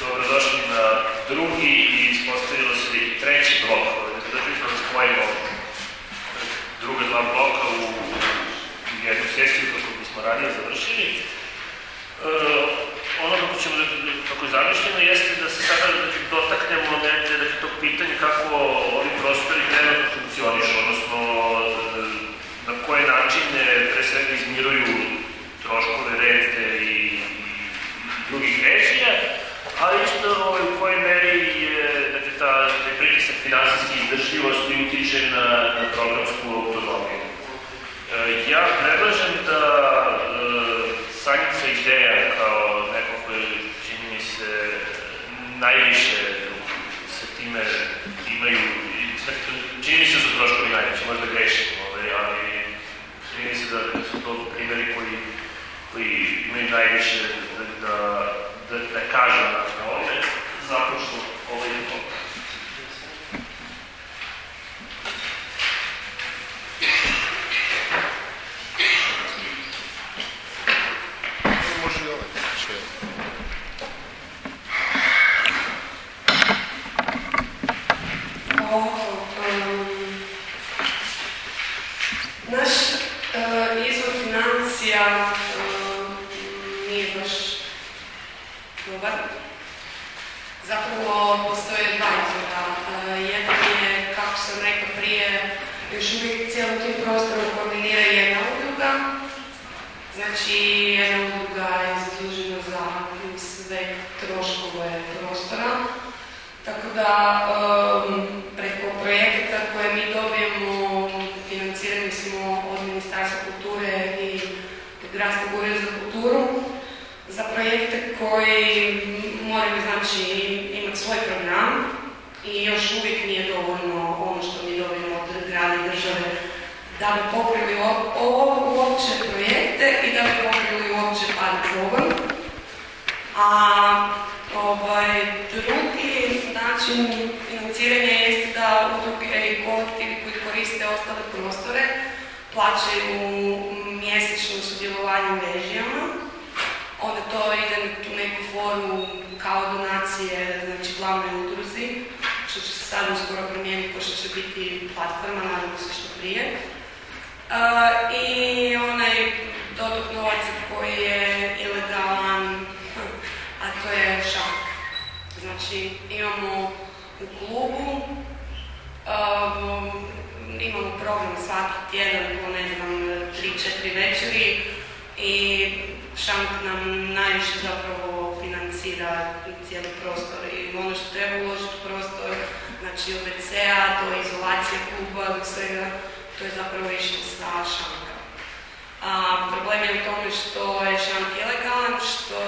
Dobrodošli na drugi i ispostavilo se i treći blok. Znači smo da spojimo druga dva bloka u jednu sesiju kako bismo ranije završili. E, ono kako ćemo da, kako je zamišljeno jeste da se sada znači, dotaknemo negde dakle, tog pitanja kako ovi prostori trenutno funkcionišu, odnosno na koje načine pre svega izmiruju troškove rente i drugih režija, ali isto ovaj, u kojoj meri je dakle, ta, taj pritisak finansijske izdržljivosti utiče na, na programsku autonomiju. E, ja predlažem da e, Sanjica ideja kao neko koje čini mi se najviše sa time imaju, čini mi se da su troškovi najveći, možda grešim, ovaj, ali čini mi se da su to primjeri koji, koji imaju najviše da, da, da, da kažu na ovome, započnu ovaj blok. Može i ovaj. Će. Ovako, um, naš uh, izvor financija um, nije baš dobar. Zapravo postoje dva izvora. Uh, jedan je, kako sam rekla prije, još uvijek cijelom tim prostorom koordinira jedna udruga. Znači, jedna udruga je zadužena za sve troškove prostora. Tako da um, preko projekta koje mi dobijemo financirani smo od Ministarstva kulture i Gradskog ureda za kulturu za projekte koji moraju znači imati svoj program i još uvijek nije dovoljno ono što mi dobijemo od grada i države da bi pokrili o- o- uopće projekte i da bi pokrili uopće par program. A ovaj, drugi način financiranja jeste da udruge i kolektivi koji koriste ostale prostore plaćaju mjesečno sudjelovanje u režijama. Onda to ide na tu neku formu kao donacije znači glavnoj udruzi, što će se sad uskoro promijeniti, pošto će biti platforma, nadamo se što prije. E, I onaj dotok novaca koji je ilegalan, a to je šak. Znači imamo u klubu, um, imamo program svaki tjedan, po ne znam, 3-4 večeri i šank nam najviše zapravo financira cijeli prostor i ono što treba uložiti u prostor, znači od WC-a do izolacije kluba, do svega, to je zapravo išlo sa šanka. A, problem je u tome što je šank ilegalan, što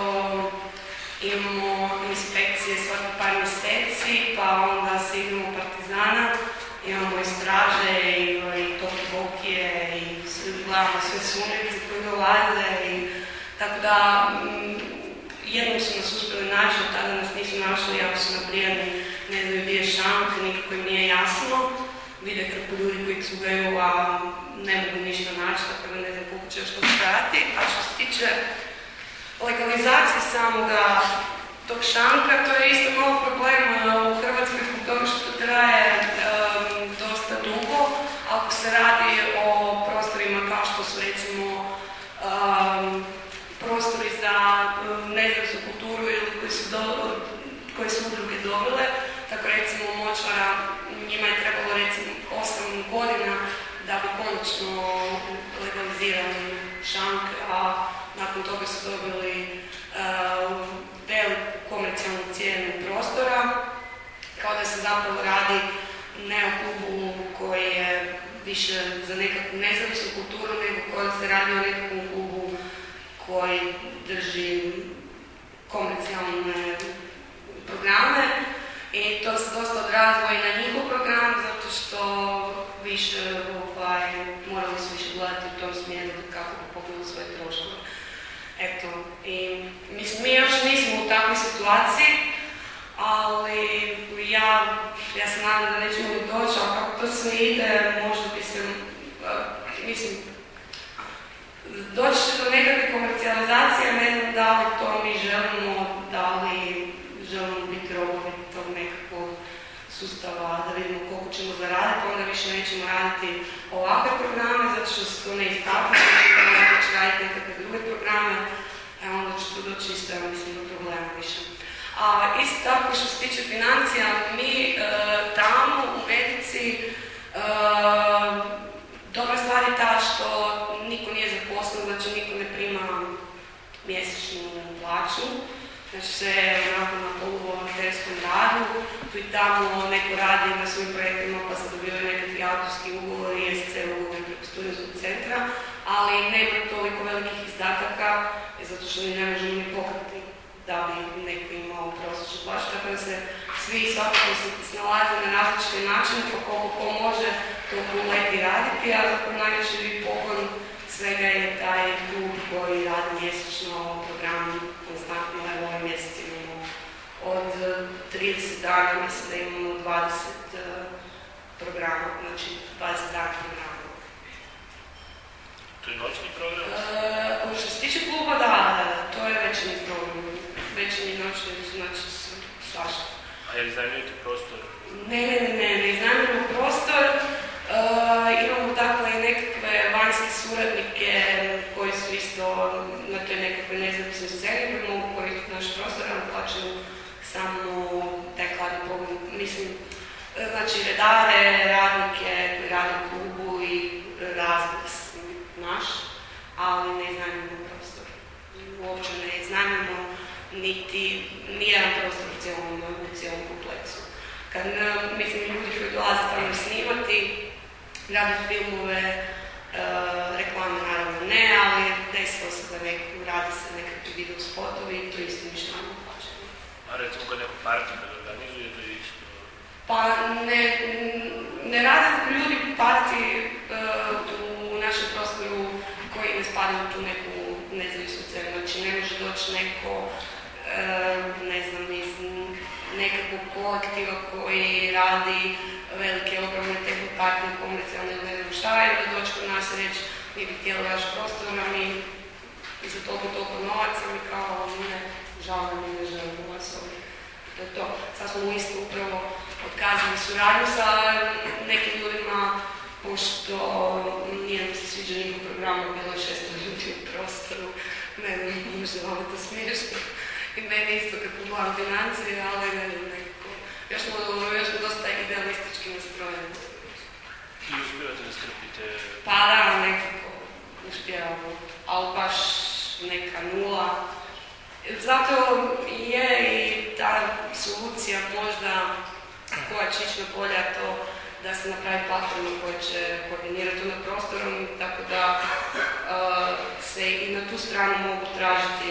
imamo inspekcije svaki par mjeseci, pa onda signamo partizana, imamo i straže i, i topi bokije i gledamo sve sumnjice koji dolaze i tako da mm, jednom su nas uspjeli naći, od tada nas nisu našli, ako su naprijadni, ne znaju gdje je šank, nikako im nije jasno. Vide kako ljudi koji cugaju, a ne mogu ništa naći, tako da ne znam koliko će još to trajati. A što se tiče legalizacije samoga tog šanka, to je isto malo problem uh, u Hrvatskoj zbog toga što to traje um, dosta dugo. Ako se radi o prostorima kao što su recimo um, za um, nezavisnu kulturu ili koji su, do, koje su udruge dobile, tako recimo močvara, njima je trebalo recimo 8 godina da bi konačno legalizirali šank, a nakon toga su dobili uh, veliku komercijalnu cijenu prostora, kao da se zapravo radi ne o klubu koji je više za nekakvu nezavisnu kulturu, nego koji se radi o nekakvom klubu koji drži komercijalne programe i to se dosta odrazilo i na njihov program zato što više ovaj, morali su više gledati u tom smjeru kako bi pokrili svoje troškove. Eto, i mislim, mi još nismo u takvoj situaciji, ali ja, ja se nadam da nećemo doći, ali kako to sve ide, možda doći će do nekakve komercijalizacije, ne znam da li to mi želimo, da li želimo biti robovi tog nekakvog sustava, da vidimo koliko ćemo zaraditi, onda više nećemo raditi ovakve programe, zato što se to ne istakne, onda će raditi nekakve druge programe, a onda će tu doći isto, ja mislim, do problema više. A isto tako što se tiče financija, mi e, tamo u medici e, dobra stvar je ta što plaću, znači je onako na poluvolonterskom radu, tu i tamo neko radi na svojim projektima pa se dobivaju nekakvi autorski ugovori, SC ugovori preko studijskog centra, ali nema toliko velikih izdataka, zato što ne možemo ni pokriti da bi neko imao prosječnu plaću, tako da se svi svakako se snalaze na različite načine, pa koliko ko može to uleti raditi, a zapravo najveći pogon svega je taj klub koji radi mjesečno program konstantno, evo ovaj mjesec imamo od 30 dana, mislim da imamo 20 uh, programa, znači 20 dana programa. To je noćni program? Uh, što se tiče kluba, da, da, to je večernji program. Večernji noćni, znači svašta. A je li iznajmljujete prostor? Ne, ne, ne, ne, ne iznajmljujemo prostor. Uh, imamo dakle i nekakve vanjske suradnike koji su isto na toj nekakve nezavisnoj sceni mogu koristiti naš prostor, nam plaćaju samo taj hladni pogled. Mislim, znači redare, radnike koji rade u klubu i razglas naš, ali ne iznajmljujemo prostor. Uopće ne iznajmljujemo niti nijedan prostor u cijelom, u cijelom kompleksu. Kad, mislim, ljudi koji dolaze tamo snimati, rade filmove, uh, reklame naravno ne, ali desilo se da neko, radi se nekakvi video spotovi i to isto ništa nam plaćamo. A recimo kad neko parti kad organizuje, to je isto... Pa ne, ne rade ljudi parti uh, u našem prostoru koji ne spadaju tu neku nezavisnu cenu. Znači ne može doći neko, uh, ne znam, iz nekakvog kolektiva koji radi velike ogromne tehnopartije, komercijalne ili ne znam šta, i da doći kod nas reći mi bi htjeli vaš prostor, a mi za toliko toliko novaca, mi kao ne, žao mi ne želimo vas ovdje. To je to. Sad smo u isto upravo otkazali suradnju sa nekim ljudima, pošto nije mi se sviđa njihov program, bilo je šesto ljudi u prostoru, ne znam, možda vam to smiješno. I meni isto kad pogledam financije, ali ne znam, nekako, još smo, još smo dosta idealistički nastrojeni. I uspijevate da strpite... Pa da, nekako uspijevamo, ali baš neka nula. Zato je i ta solucija možda koja će ići polja to da se napravi platforma koja će koordinirati na prostorom, tako da uh, se i na tu stranu mogu tražiti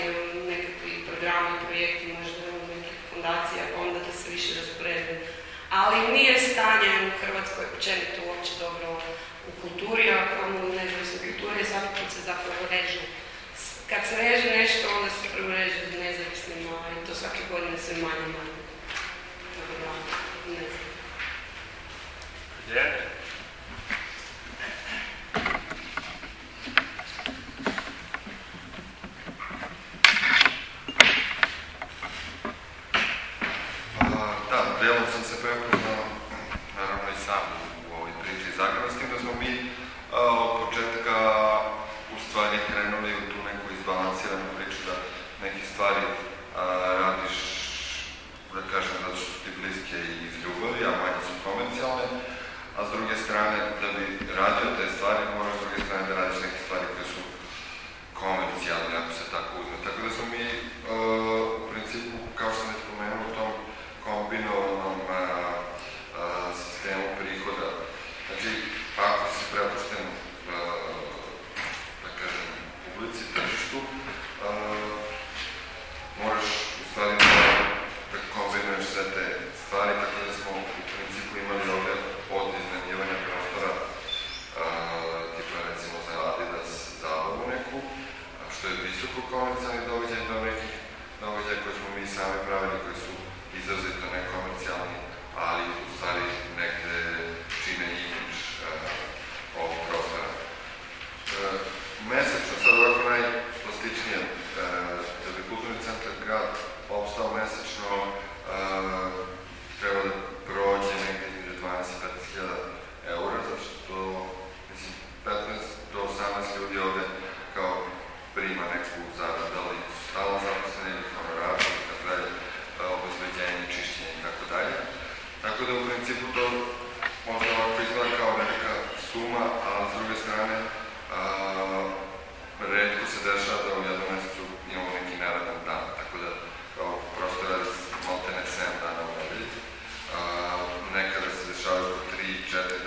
nekakvi programi, projekti, možda nekih fondacija, pa onda da se više rasporede. Ali nije stanje u Hrvatskoj općenito uopće dobro u kulturi, a kamo u nezavisnoj kulturi, svaki put se zapravo režu. Kad se reže nešto, onda se prvo reže nezavisnima i to svake godine sve manje manje. Tako da, ne znam. 3-4 događaja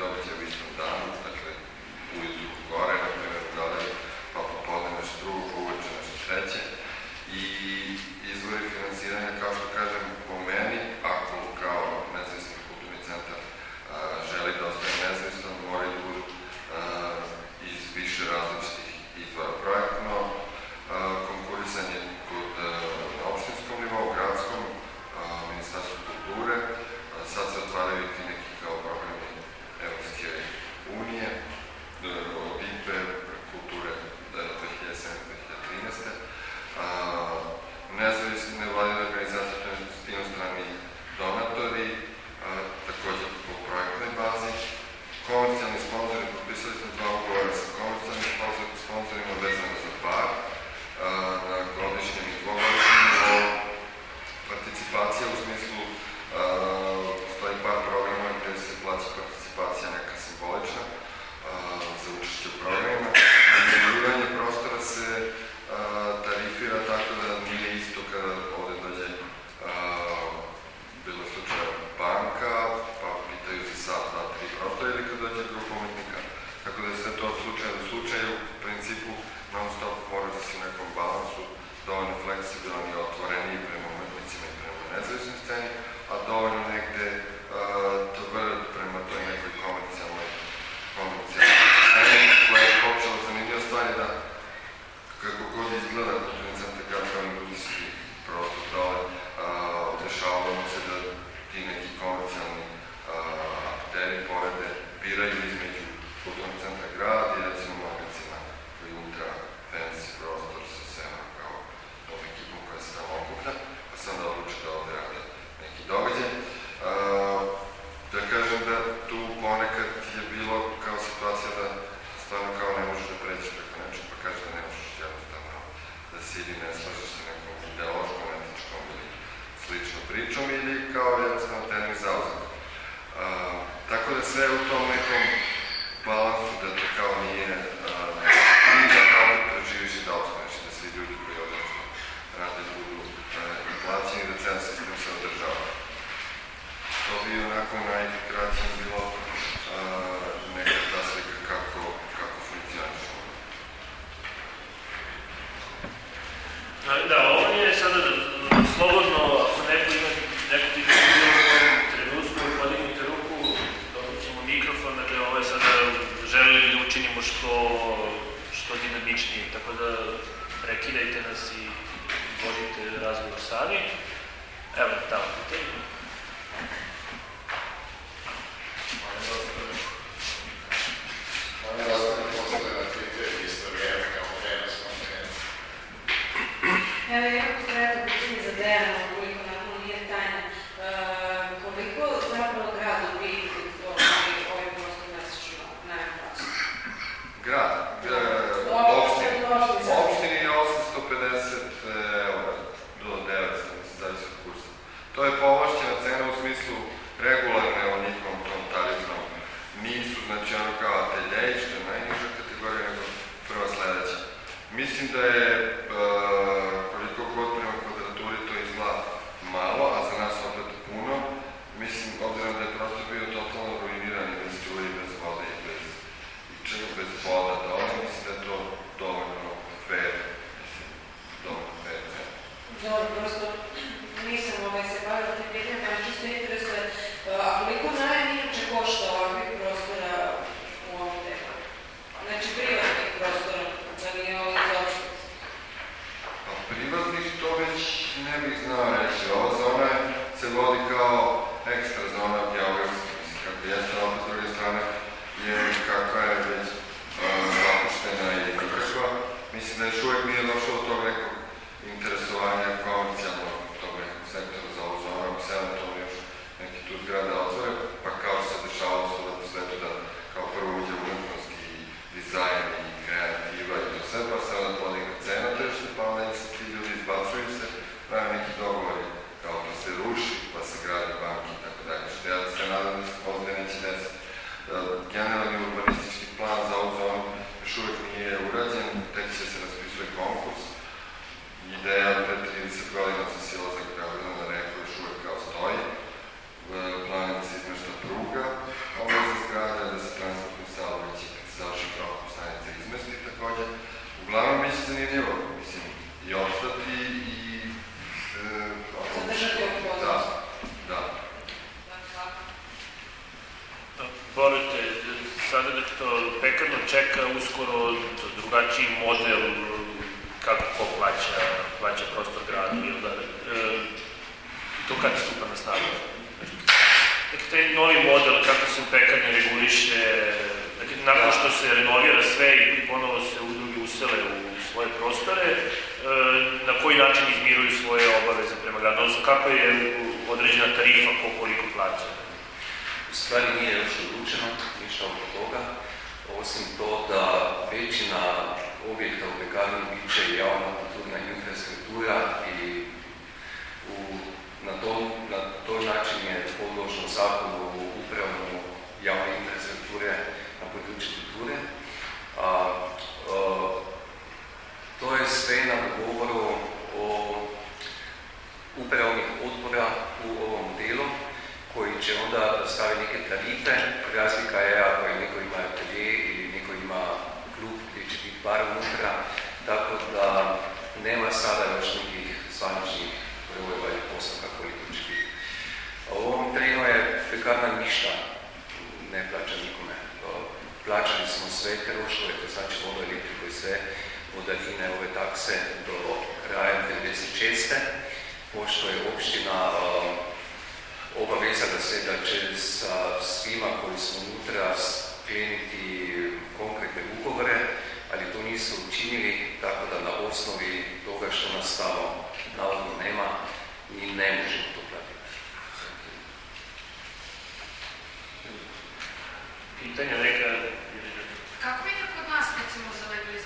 Je,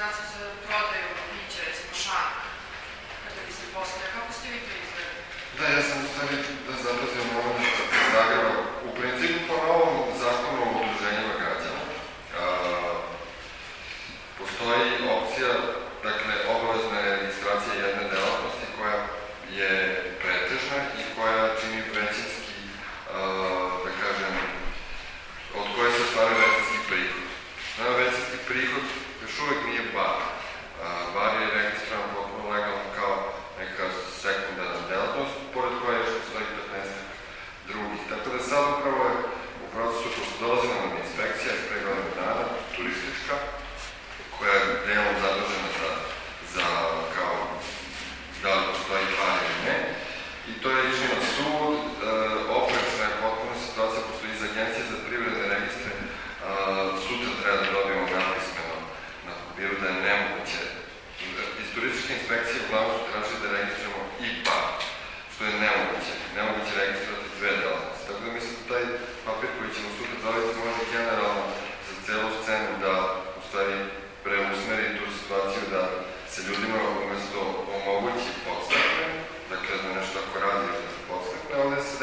registraciju za prodaju pića, recimo šana, kada bi se postoje, kako ste vi to izgledali? Da, ja sam u stvari da zabrazim ovom iz Zagreba. U principu po novom zakonu o odruženjima građana postoji opcija, dakle, obavezna je registracija jedne delatnosti koja je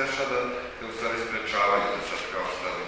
se dešava da te u stvari sprečavaju da sad kao šta da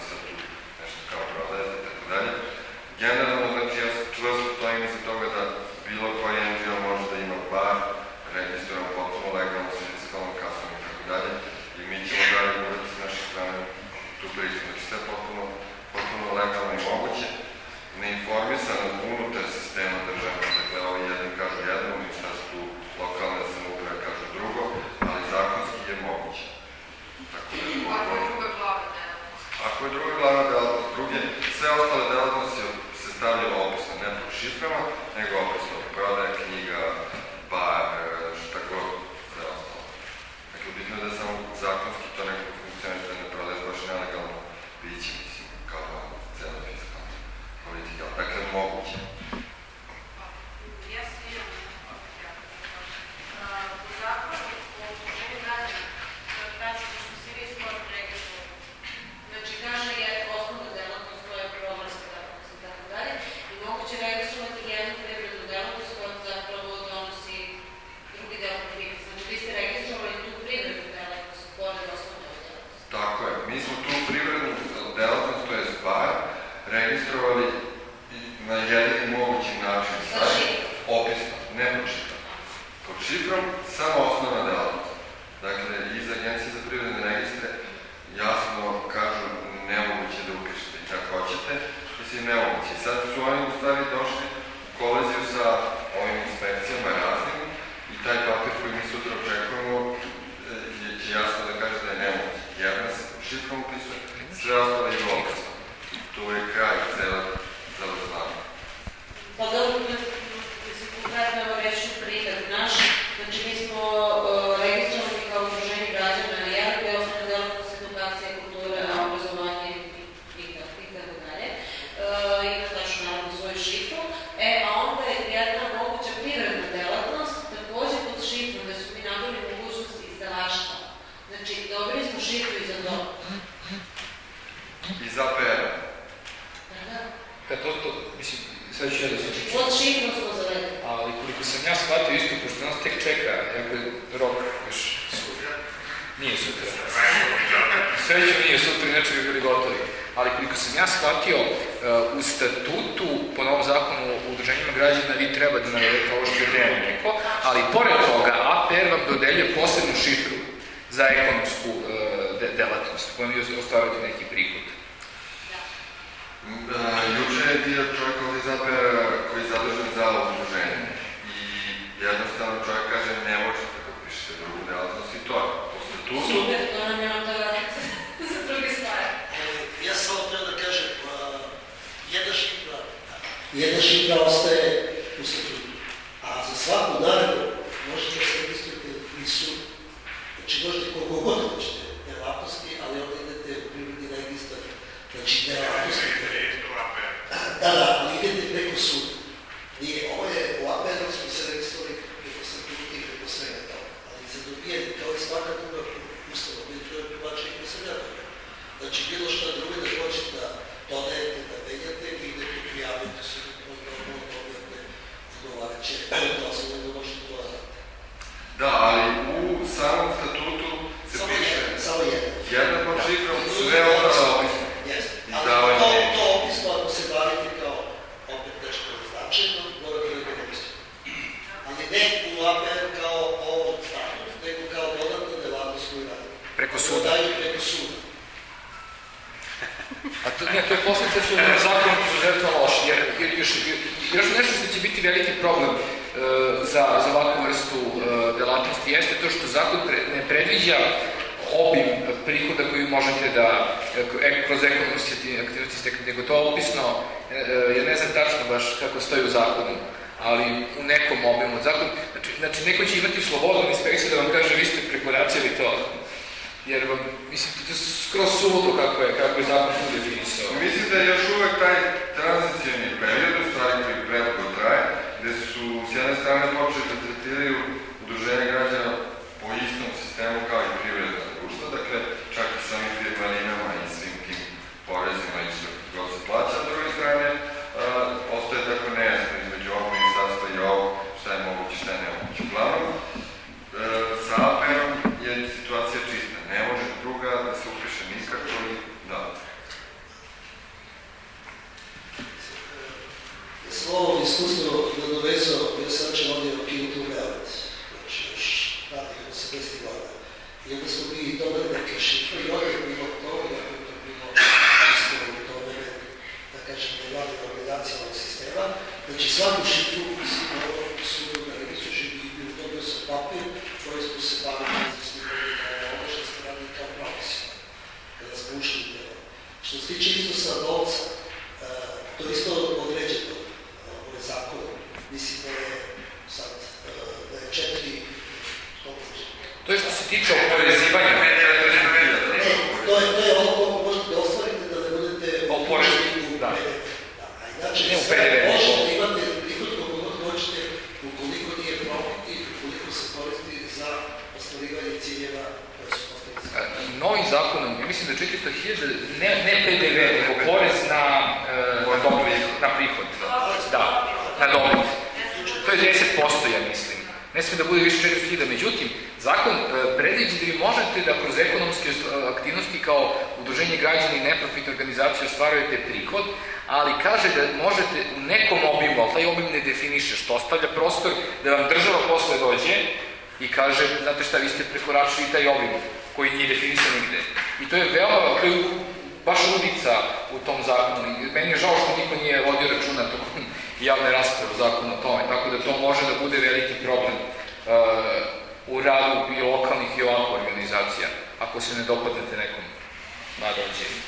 Da dodeljuje posebnu šifru za ekonomsku e, delatnost, kojom vi ostvarujete neki prihod. To je što se tiče oporezivanja. E, to je, to je ono koliko možete da ostvariti da ne budete oporezni u Da. Znači, ne u PDV. Možete da imate prihod koliko god hoćete, ukoliko nije profit i ukoliko se koristi za ostvarivanje ciljeva koje su postavljene. Novim zakonom, ja mislim da 400.000, ne, ne PDV, nego porez na, e, na, na prihod. Da, na dobro sme da bude više 4000. Međutim, zakon e, predviđa da vi možete da kroz ekonomske e, aktivnosti kao udruženje građana i neprofitne organizacije ostvarujete prihod, ali kaže da možete u nekom obimu, ali taj obim ne definiše, što ostavlja prostor da vam država posle dođe i kaže, znate šta, vi ste prekoračili taj obim koji nije definisan nigde. I to je veoma, to je baš ludica u tom zakonu. Meni je žao što niko nije vodio računa tokom javne rasprave o zakonu o tome, tako da to može da bude veliki problem uh, u radu i lokalnih i ovakvih organizacija, ako se ne dopadnete nekom nagrađenju.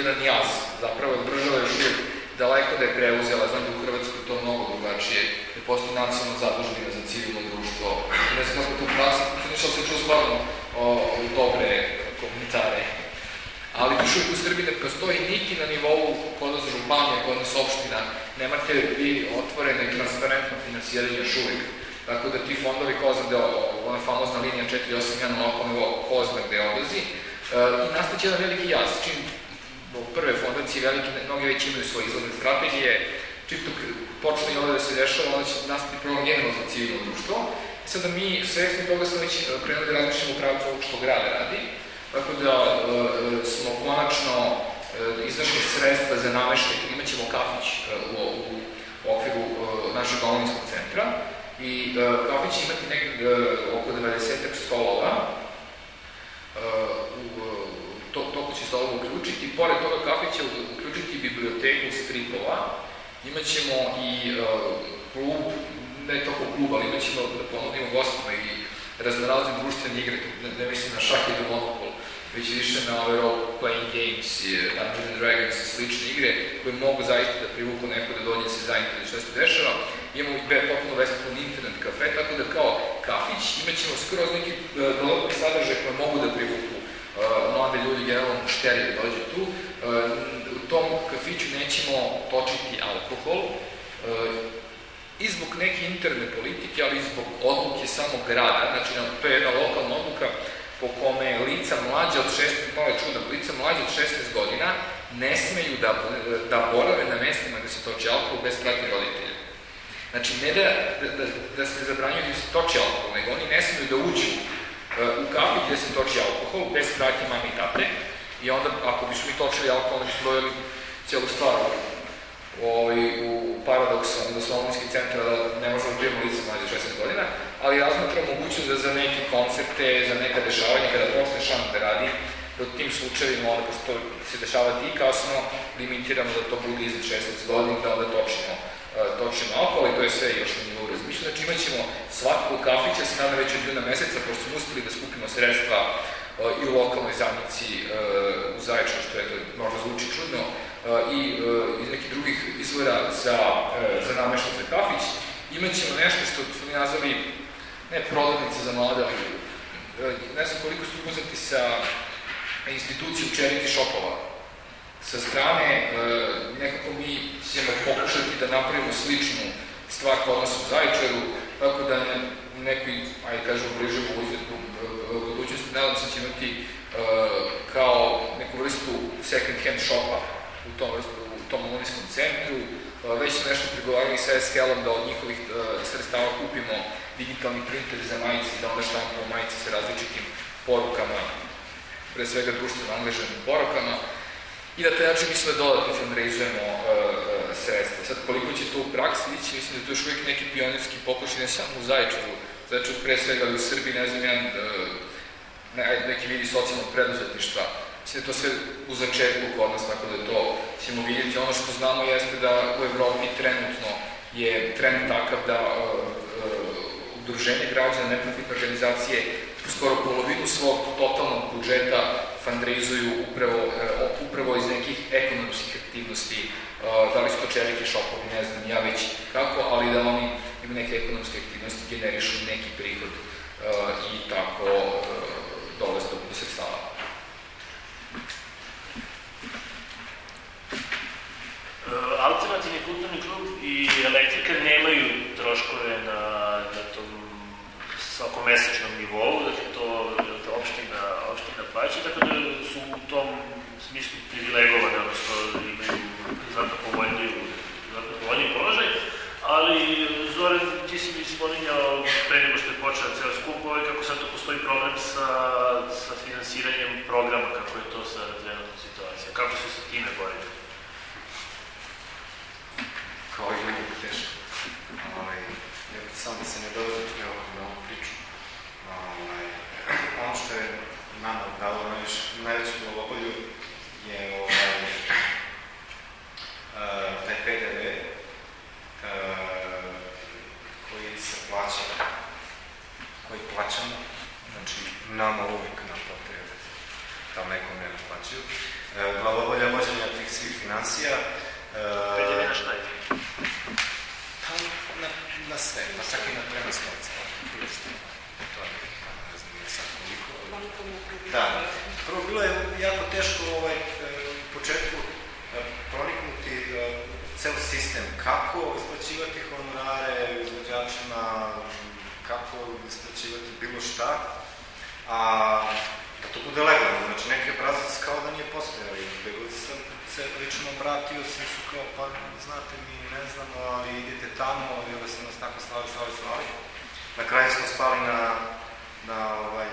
jedan jaz, zapravo država još uvijek daleko da je preuzela, znam da u Hrvatskoj to mnogo drugačije, da postoji nacionalno zadužbina za civilno društvo, ne znam kako to u praksi, ništa sam čuo stvarno dobre komentare. Ali tu uvijek u Srbiji ne postoji niti na nivou kod nas županija, kod nas opština, nemate vi otvorene i transparentno finansiranje još uvijek. Tako da ti fondovi Kozme, gde ona famozna linija 481 lokalnog Kozme gde odlazi, e, i nastaće jedan veliki jaz. Čim zbog prve fondacije velike, mnogi već imaju svoje izlazne strategije, čim to počne i ovo da se dešava, onda će nastati problem generalno za civilno društvo. Sada mi svesni toga smo već e, krenuli da razmišljamo u pravcu ovog što grad radi, tako da e, smo konačno e, iznašli sredstva za nameštaj, imaćemo kafić e, u, u, u okviru e, našeg omlinskog centra i e, kafić će imati nekog e, oko 90 stolova e, u to, to će stolom uključiti, pored toga kafića uključiti biblioteku stripova, Imaćemo i uh, klub, ne toliko klub, ali imaćemo da ponudimo gostima i raznorazne društvene igre, ne, ne mislim na šah i monopol, već više na ove role playing games, e, Dungeons and Dragons i slične igre, koje mogu zaista da privuku neko da dođe da se zainteresuje šta se dešava. Imamo i potpuno besplatan internet kafe, tako da kao kafić imat ćemo skroz neki e, dodatni sadržaj koje mogu da privuku mlade ljudi, generalno mušteri da dođe tu. Uh, u tom kafiću nećemo točiti alkohol, uh, i zbog neke interne politike, ali i zbog odluke samog grada, znači na- to je jedna lokalna odluka po kome lica mlađe od 16, malo je čudno, lica mlađe od 16 godina ne smeju da, da borave na mestima gde se toči alkohol bez pratnje roditelja. Znači, ne da, da, da, da se zabranjuju da se toči alkohol, nego oni ne smeju da uđu u kafi gde se toči alkohol bez pratnje mame i tate i onda ako bismo mi točili alkohol, onda bismo dojeli cijelu stvar ovaj, u paradoksu endoslomonskih centra da ne možemo da prijemo lice mlađe 16 godina, ali razmatramo mogućnost da za neke koncepte, za neka dešavanja, kada proste šans da radi, da u tim slučajevima, onda pošto to se dešavati i kasno, limitiramo da to bude iznad 16 godina, da onda točimo uh, točimo alkohol i to je sve još na nivou razmišljanja. Znači imat ćemo svakog kafića, se nadam već od juna meseca, pošto smo uspeli da skupimo sredstva uh, i u lokalnoj zajednici uh, u Zaječaru, što je to možda zvuči čudno, i iz nekih drugih izvora za, za nameštaj za kafić, imat ćemo nešto što smo mi nazvali ne prodavnice za mlade, ali ne znam koliko ste upoznati sa institucijom charity shopova. Sa strane, uh, nekako mi ćemo pokušati da napravimo sličnu stvar kod nas u Zaječaru, tako da ne, nekoj, ajde kažemo, bliže budućnosti, nadam se da će imati uh, kao neku vrstu second hand shopa u tom, vrstu, u tom omladinskom centru. Već smo nešto pregovarali sa SKL-om da od njihovih sredstava kupimo digitalni printer za majice i da onda štampamo majice sa različitim porukama, pre svega društveno angažanim porukama. I na taj način mislim da dodatno fundraizujemo uh, uh, sredstva. Sad, koliko će to u praksi ići, mislim da to još uvijek neki pionirski pokušaj, ne samo u Zaječaru, Zaječaru pre svega, u Srbiji, ne znam, jedan, ajde, neki vidi socijalnog preduzetništva. Mislim da to sve u začetku kod nas, tako da to ćemo vidjeti. Ono što znamo jeste da u Evropi trenutno je trend takav da uh, uh, udruženje građana, neprofitne organizacije skoro polovinu svog totalnog budžeta fundraizuju upravo, uh, upravo iz nekih ekonomskih aktivnosti, uh, da li su to čelike šopovi, ne znam ja već kako, ali da oni imaju neke ekonomske aktivnosti, generišu neki prihod uh, i tako dolaze do, sredstava. E, Alternativni kulturni klub i elektrika nemaju troškove na, na tom svakomesečnom nivou, dakle to, to opština, opština plaća, tako da su u tom smislu privilegovane, odnosno imaju znatno povoljniju, znatno povoljniji položaj, ali Zoran, ti si mi spominjao pre nego što je počeo ceo skup, ovaj, kako sad to postoji problem sa, sa finansiranjem programa, kako je to sa trenutnom situacijom, kako se sa time borite? kao i uvijek teško. Ovaj, samo da se ne dovodite na ovu priču. Ovaj, ono što je nama dalo najviš, najveću glavobolju je ovaj, uh, taj PDV uh, koji se plaća, koji plaćamo, znači nama uvijek naplate, da nekom ne naplaćuju. Uh, glavobolja vođenja tih svih financija Uh, PDV na šta je? Pa na, na sve, pa čak i na prenos novca. To je, ne znam, ne koliko. Da, prvo bilo je jako teško ovaj, e, u početku e, proniknuti e, ceo sistem, kako isplaćivati honorare izvođačima, kako isplaćivati bilo šta, a da to bude legalno, znači neki obrazac kao da nije postojao god sam se lično obratio, svi su kao, pa znate mi ne znamo, ali idite tamo, i onda su nas tako slali, slali, slali. Na kraju smo spali na, na ovaj,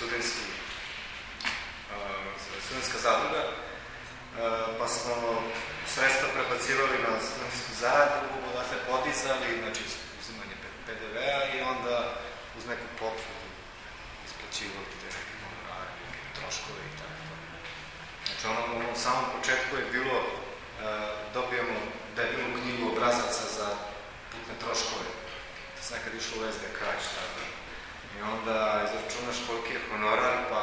studentski, studentska zadruga, pa smo sredstva prebacivali na studentsku zadrugu, dakle podizali, znači uzimanje PDV-a i onda uz neku potvrdu isplaćivali te neke troškove i tako. Znači ono, u samom početku je bilo, dobijemo debilnu knjigu obrazaca za putne troškove. To se nekad išlo u SDK i šta da. Onda izračunaš koliki je honorar, pa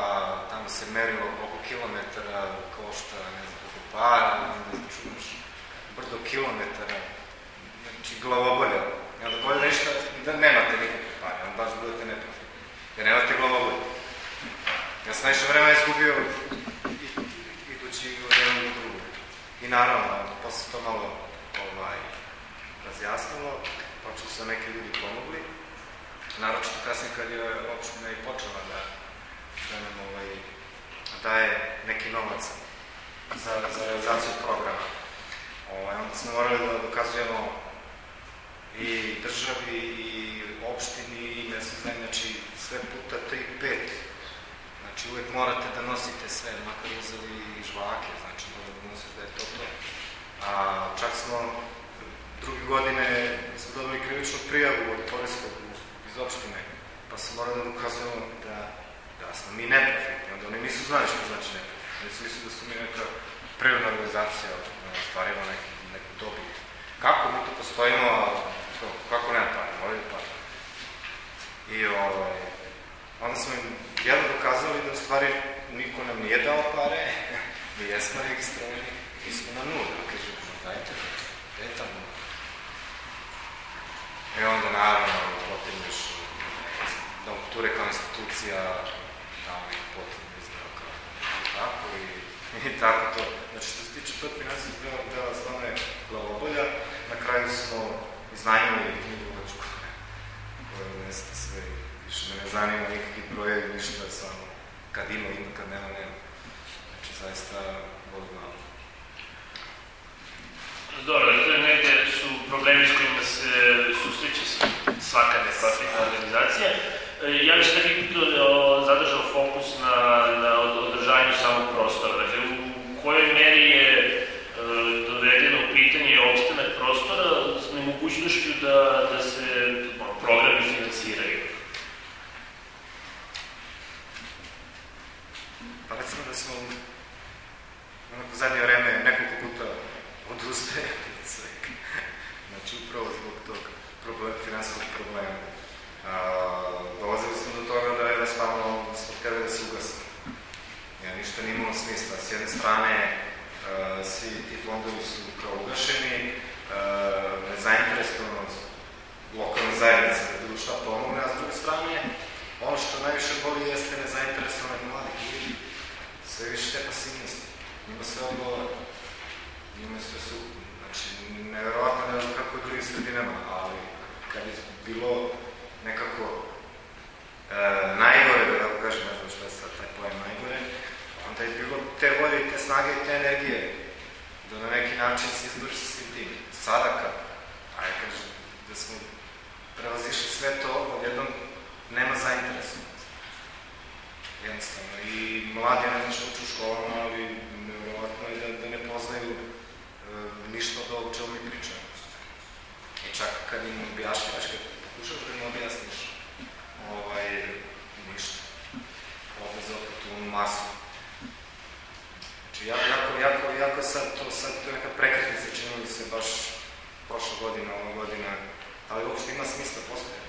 tamo se merilo koliko kilometara košta, ne znam koliko para, onda izračunaš brdo kilometara, znači glavobolja. I onda bolje nešto da nemate nikakve pare, onda baš budete neprofitni. Jer nemate glavobolja. Ja sam najviše vremena izgubio idući od jednog do drugog. I naravno, posle to malo ovaj, razjasnilo, počeo su neki ljudi pomogli. Naročito kasnije kad je opština i počela da, da nam ovaj, daje neki novac za, za realizaciju programa. Ovaj, onda smo morali da dokazujemo i državi, i opštini, i mesnoj zajednici, znači sve puta 3-5. Znači uvek morate da nosite sve, makar uzeli i žvake, znači da nosite da je to to. A čak smo druge godine smo dobili krivičnu prijavu od Poreskog iz opštine, pa se mora da dokazujemo da, da smo mi neprofitni, onda oni nisu znali što znači neprofitni, oni su mislili da su mi neka prirodna organizacija, da stvarimo neki, neku dobit. Kako mi to postojimo, a kako nema pare, moraju pare. I ovaj, onda smo im jedno dokazali da u stvari niko nam nije dao pare, mi jesmo registrovani, mi smo na nula, kažemo, dajte, je tamo I onda naravno potigneš da kulture kao institucija tamo ih potrebno izdao kao tako i, i tako to. Znači što se tiče tog finansijskog dela, dela stvarno je glavobolja. Na kraju smo iznajmili knjigovačku koja uneste sve više me ne zanima nikakvi brojevi, ništa, samo kad ima, ima, kad nema, nema. Znači zaista boli malo. Dobro, to je negde su problemi s kojima se susreće svaka neprofitna organizacija. Ja bih se tako zadržao fokus na, na održanju samog prostora. Dakle, u kojoj meri je dovedeno u pitanje opstanak prostora s nemogućnošću da, da se programi finansiraju. Pa recimo da smo onako zadnje vreme nekoliko puta odustaje. Znači, upravo zbog tog problem, finansijskog problema. A, dolazili smo do toga da je stvarno smo htjeli da se ugasimo. Ja, ništa nije imalo smisla. S jedne strane, a, svi ti fondovi su kao ugašeni, nezainteresovanost lokalne zajednice da bilo šta pomogne, a s druge strane, ono što najviše boli jeste nezainteresovanih mladih ljudi. Sve više te pasivnosti. Njima sve odgovore njima sve su, nevjerovatno ne znam kako je drugim sredinama, ali kad je bilo nekako e, najgore, da tako kažem, ne znam što je sad taj pojem najgore, onda je bilo te volje i te snage i te energije da na neki način se izbrši s tim. Sada kad, ajde kažem, da smo prevazišli sve to, odjednom nema zainteresovanosti. Jednostavno. I mladi ne znam što uče u školama, ali nevjerovatno je da, da ne poznaju ništa od ovog čemu mi pričamo. I čak kad im objašnjaš, kad pokušaš da im objasniš, ovaj, ništa. Odlaze opet u masu. Znači, jako, jako, jako sad to, sad to neka prekretnica, čini mi se baš prošla godina, ova godina, ali uopšte ima smisla postoje.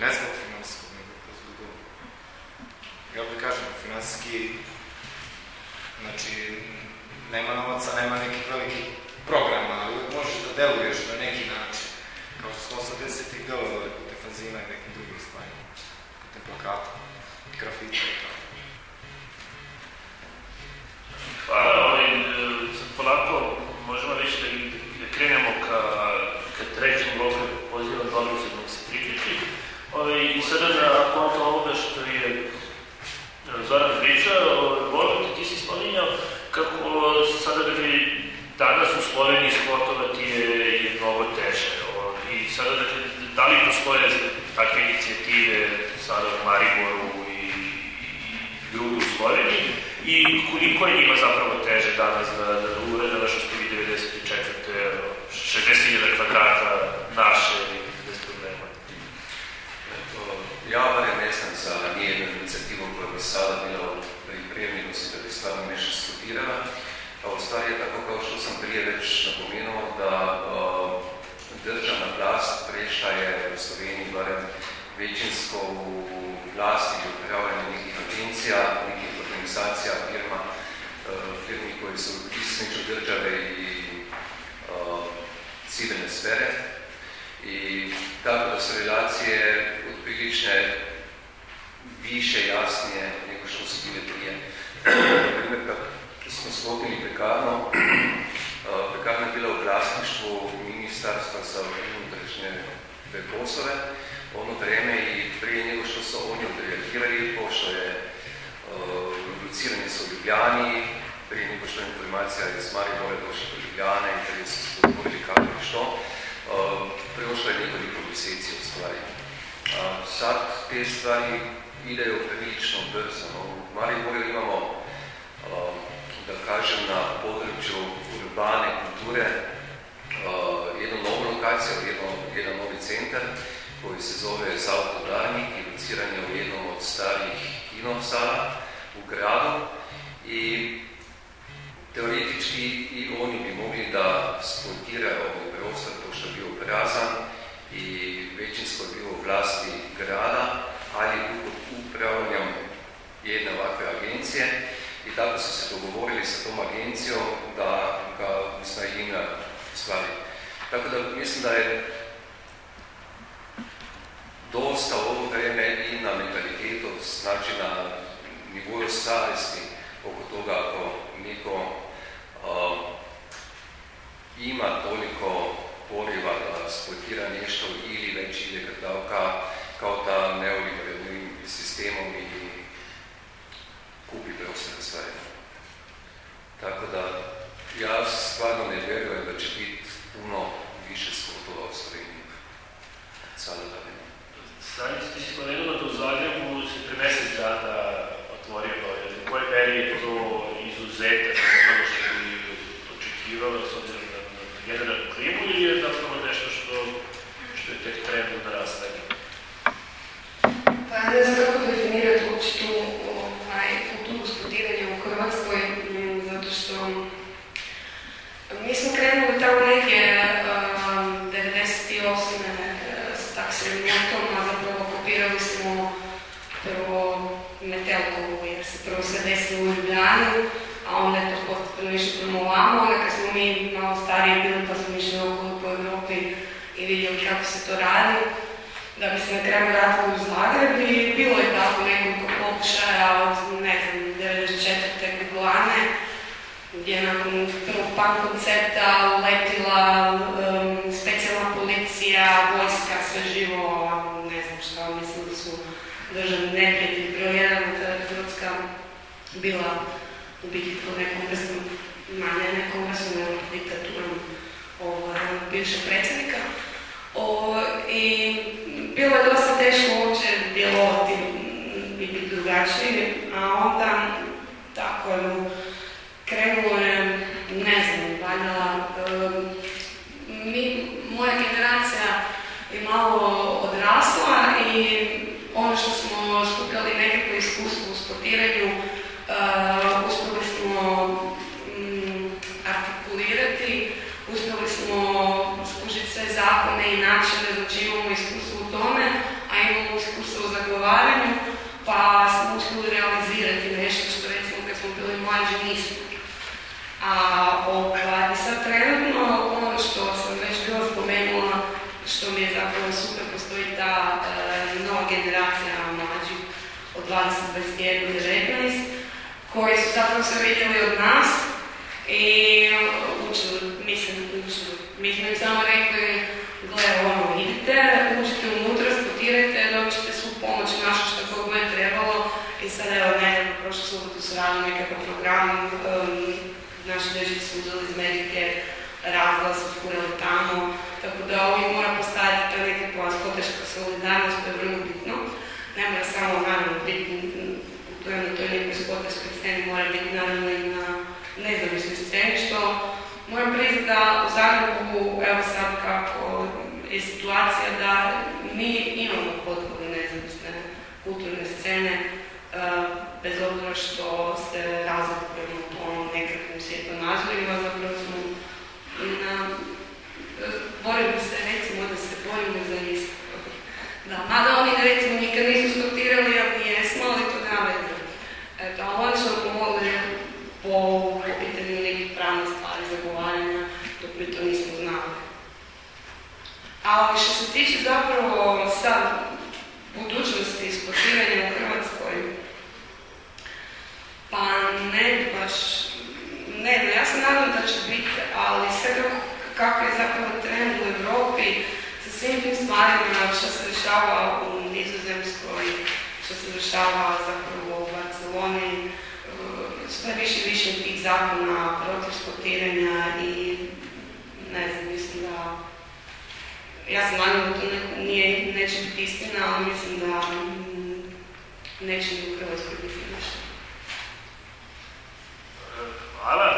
Ne zbog finansijskog, nego zbog drugog. Ja bih kažem, finansijski, znači, nema novaca, nema nekih velikih programa, ali uvijek možeš da deluješ na neki način. Kao što smo 80-ih delovali putem fanzina i nekim drugim stvarima, putem plakata, grafita i to. Pa, ovaj, polako možemo reći da, da krenemo ka, ka trećem bloku, pozivam Dobricu da se priključi. Ovaj, I sada na konto ovoga što je Zoran pričao, Božo, ti si spominjao kako sada da bi danas u Sloveniji spotovati je, je mnogo teže. I sada da, da li postoje takve inicijative sada u Mariboru i, i drugo u Sloveniji i koliko je njima zapravo teže danas da, da urede na što ste vi 94. 60.000 kvadrata naše bez problema? Ja barem ne znam za nijednu inicijativu koja bi sada bila u pripremljenosti da bi stvarno nešto citirala, pa ostal je tako, kot što sam prije već napomenuo, da eh, uh, državna vlast prešla je v Sloveniji barem večinsko v vlasti upravljanje nekih agencija, nekih organizacija, firma, uh, firmi koji su isniču države i uh, eh, civilne sfere. I tako da su relacije odprilične više jasnije nego što su bile prije. Naprimjer, smo sklopili pekarno, pekarna je bila u vlasništvu ministarstva za unutrašnje poslove ono vreme i prije nego što su oni odreagirali, pošto je uh, luciranje su u Ljubljani, prije nego što je informacija iz Maribora došla do Ljubljane i prije su se dogovorili kako što, uh, prošlo je nekoliko mjeseci u stvari. Uh, sad te stvari ideju prilično brzo. No, u Mariboru imamo, uh, da kažem, na području urbane kulture uh, jednu novu lokaciju, jedno, jedan novi centar koji se zove Zautodarnik i lociran je u jednom od starih kinosala u gradu i teoretički i oni bi mogli da sportiraju ovaj prostor pošto je bio prazan i većinsko je bio vlasti grada, ali upravljanjem jedne ovakve agencije tako su se dogovorili sa tom agencijom da ga usnajina stvari. Tako da mislim da je dosta ovo vreme i na mentalitetu, znači na nivoju starosti oko toga ako niko uh, ima toliko poriva da sportira nešto ili već ide kao, ta neoliberalnim sistemom i kupi preostane stvari. Tako da ja stvarno ne vjerujem da će biti puno više sportova u Sloveniji. Sada da ne. Sanja, ti si spomenula da u Zagrebu se pre mesec dana otvorilo, u kojoj meri je to izuzetak ono što bi očekivalo s obzirom na, na generalnu klimu ili je zapravo nešto što, što je tek trend u narastanju? Pa ne znam kako definirati uopće tu ovaj, kulturu sportiranja u Hrvatskoj, zato što mi smo krenuli tamo negdje um, 98. s taksim motom, a zapravo kopirali smo prvo Metelkovu, jer se prvo sve desilo u Ljubljani, a onda je to postupno išlo prema ovamo, onda kad smo mi malo stariji bili pa smo išli okolo po Evropi i vidjeli kako se to radi, da bi se na kraju vratili u Zagreb bilo je tako nekoliko pokušaja od, ne znam, 94. Ljubljane, gdje nakon prvog pan koncepta uletila um, specijalna policija, vojska, sve živo, ne znam šta, mislim da su državni neprijatelji broj jedan, je Hrvatska bila biti pod nekom vrstom, manje nekom vrstom diktaturom ovaj, bivšeg predsjednika. O, I bilo je dosta teško uopće djelovati i biti drugačiji, a onda tako je krenulo je, ne znam, valjda, mi, moja generacija je malo odrasla i ono što smo skupljali nekako iskustvo u sportiranju, uspjeli smo um, artikulirati, uspjeli smo skužiti sve zakone i načine, znači imamo iskustvo u tome, a imamo iskustvo u zagovaranju, pa smo uspjeli realizirati nešto što recimo kad smo bili mlađi nismo. A ovaj, sad trenutno ono što sam već bila spomenula, što mi je zapravo super, postoji ta e, nova generacija mlađih od 20, 21, 19, koji su zapravo se vidjeli od nas i učili, mislim, učili. Mi smo im samo rekli, gle, ono, idite, učite unutra, spotirajte, dobit ćete svu pomoć našu što kogu je trebalo i sad evo, ne znam, prošle subotu su radili nekakav program, um, naši dežni su uzeli iz Amerike, razglas su furali tamo, tako da ovdje mora postaviti ta nekakva skoteška solidarnost, to je vrlo bitno. Ne mora samo naravno biti to je na toj nekoj skoteškoj sceni, mora biti naravno i na nezavisnoj sceni, što moram priznati da u Zagrebu, evo sad kako je situacija da mi imamo potpuno nezavisne kulturne scene, bez obzira što se razlikujemo po nekakvim svjetonazorima, zapravo smo na... Borimo se, recimo, da se borimo za isto. Da, mada oni, recimo, nikad nisu stopirali, ali jesmo, ali to nema vedno. Eto, ali oni su pomogli po, pitanju nekih pravnih stvari, zagovaranja, dok mi to nismo znali. Ali što se tiče zapravo sad budućnosti sportivanja u Hrvatskoj, Pa ne baš, ne, no, ja se nadam da će biti, ali sve dok kako je zapravo trend u Evropi, sa svim tim stvarima što se dešava u Nizozemskoj, što se dešava zapravo u Barceloni, e, sve više i više tih zakona protiv spotiranja i ne znam, mislim da ja sam nadam da to ne, nije, neće biti istina, ali mislim da neće u Hrvatskoj biti ništa. Hvala.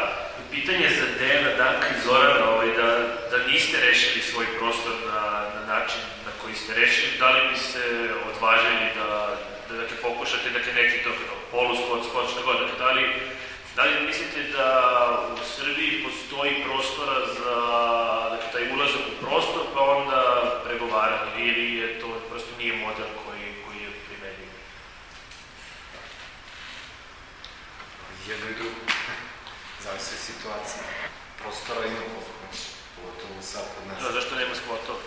Pitanje za Dejana, Danka i Zorana, ovaj, da, da niste rešili svoj prostor na, na način na koji ste rešili, da li bi se odvažili da, da dakle, pokušate dakle, neki to kao polu, skot, skot, šta god, dakle, da li, da li mislite da u Srbiji postoji prostora za dakle, taj ulazak u prostor, pa onda pregovaranje, ili je to prosto nije model koji, koji je primenjiv? Jedno i drugo. Zavisi od situacije. Prostora ima koliko, pogotovo sad kod nas. Da, zašto nema skvotova?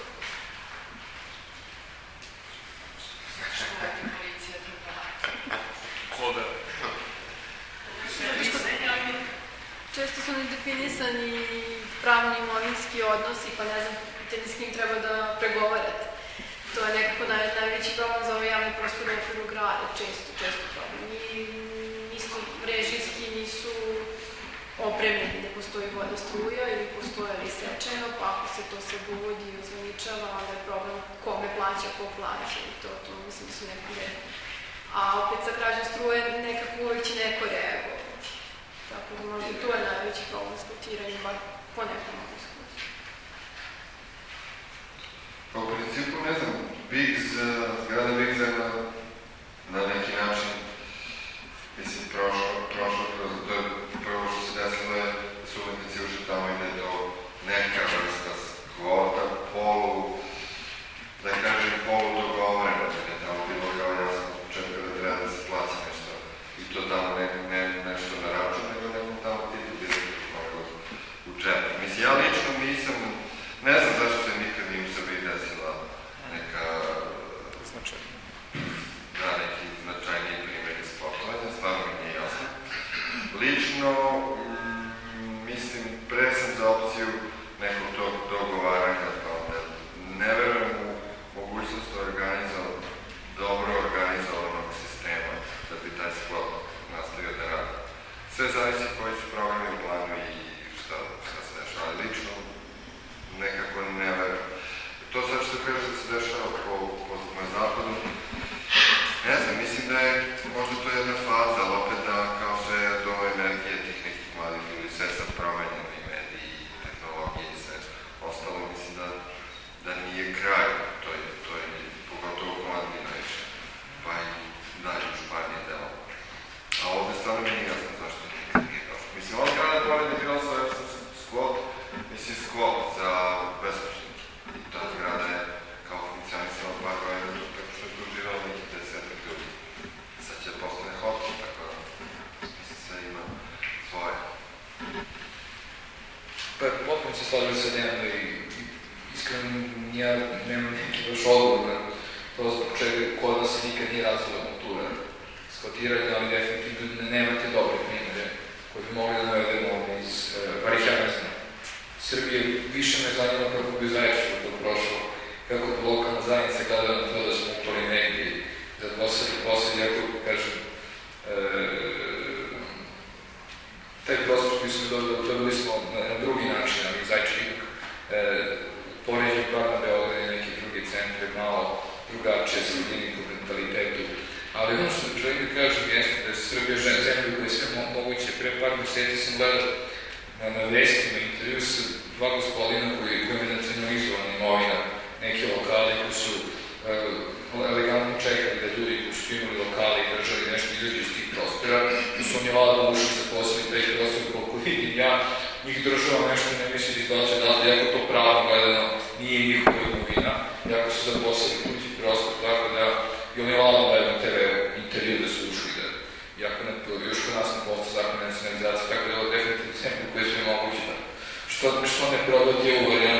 Da često su nedefinisani pravni imovinski odnosi, pa ne znam te ni s kim treba da pregovarate. To je nekako naj, najveći problem za ovaj javni prostor u okviru grada, često, često opremljeni da postoji voda struja ili postoje li sečeno, pa ako se to sve uvodi i ozvaničava, onda je problem kome plaća, ko plaća i to, to mislim da su nekakve. A opet sa krađom struje nekako uvijek će neko reagovati. Tako da možda to je najveći problem s potiranjima bar po nekom no lo quiero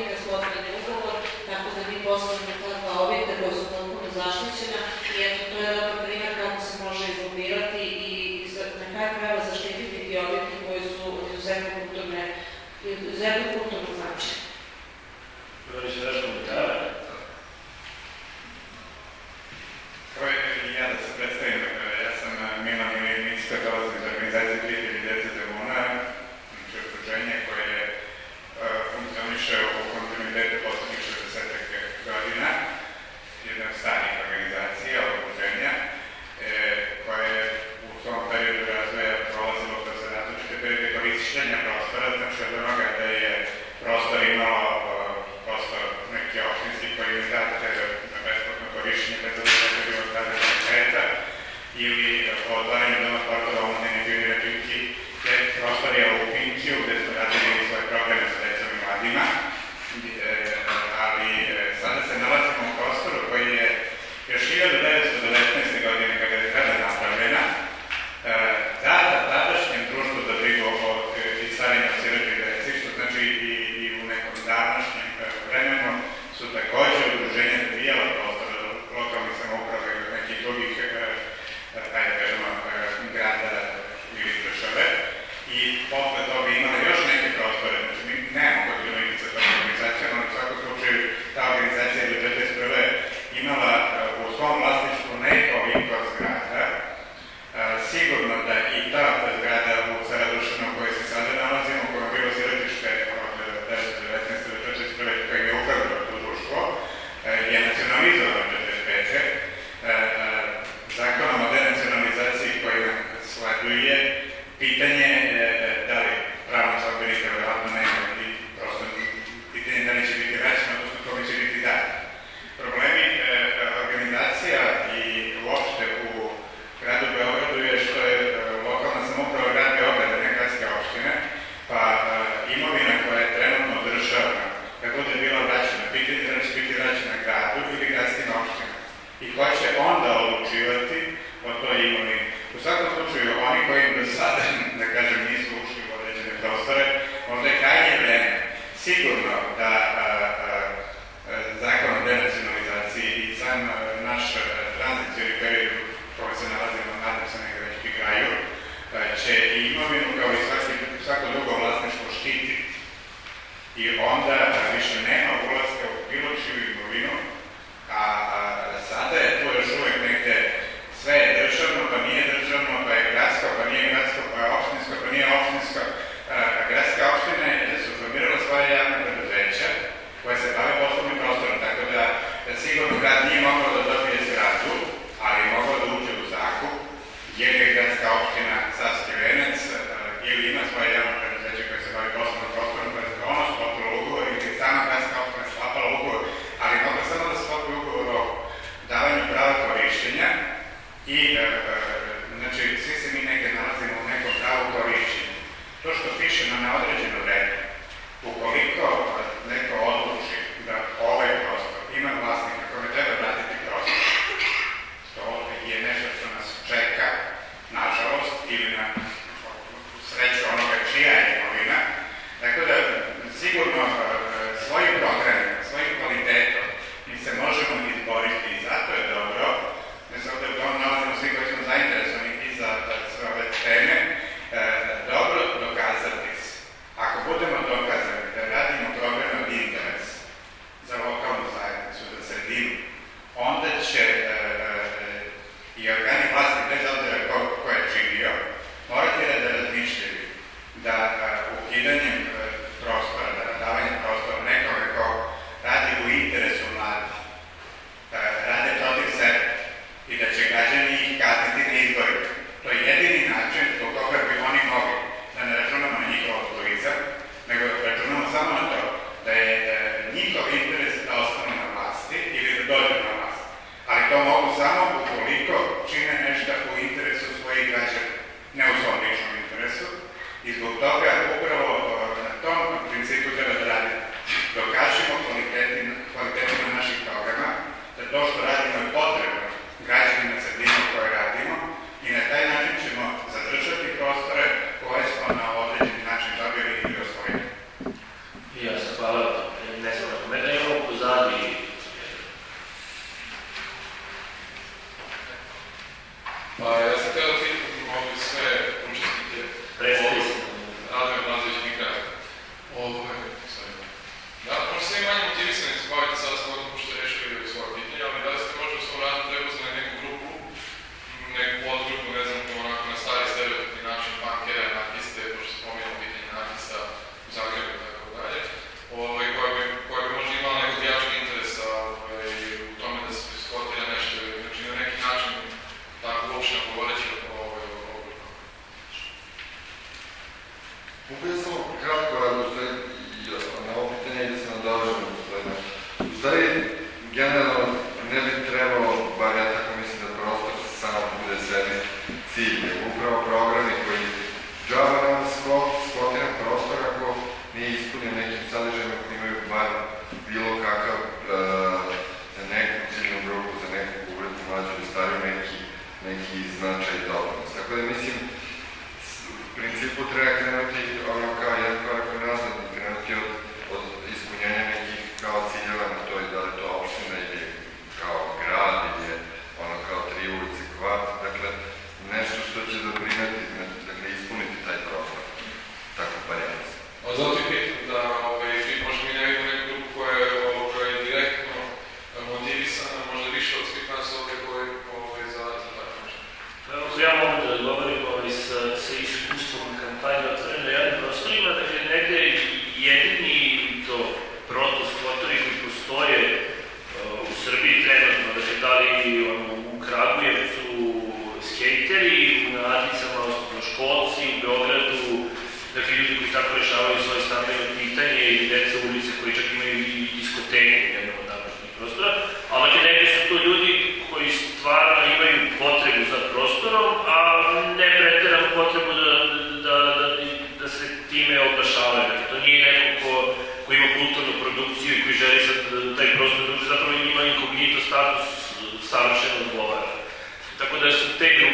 Великой Слотки.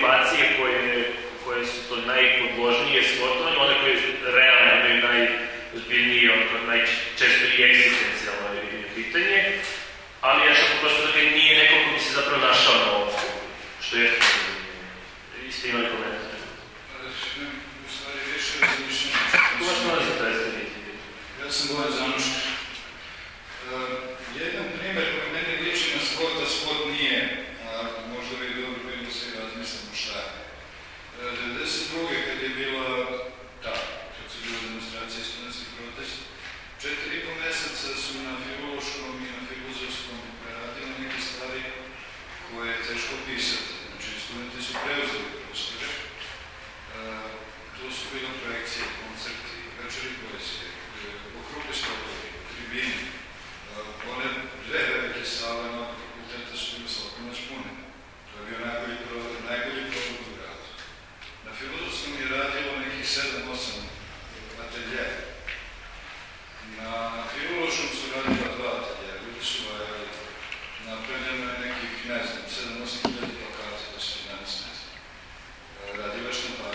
grupacije koje, koje su to najpodložnije svotovanje, one koje realno je najozbiljnije, ono najčesto i eksistencijalno je pitanje, ali ja što prosto dakle nije neko ko bi se zapravo našao na ovom skupu, što je isto imali komentar. U stvari više razmišljam. Kako vas nalazi taj ste Ja sam Bojan za ono što bila ta, kad su bila demonstracije studentskih protesta. Četiri i po meseca su na filološkom i na filozofskom radile neke stvari koje je teško pisati. Znači, studenti su preuzeli prostore. E, to su bila projekcije, koncerti, večeri poezije, e, okrugle stolovi, tribine. Uh, one dve velike sale na fakulteta su bile svakom pune. To je bio najbolji najbolji problem filozofskom je radilo nekih 7-8 atelje. Na filološkom su radila dva atelje, Ljubšova je eh, napravljeno je nekih, ne znam, 7-8 hiljada plakata, da se danas ne. Eh, radila je štampa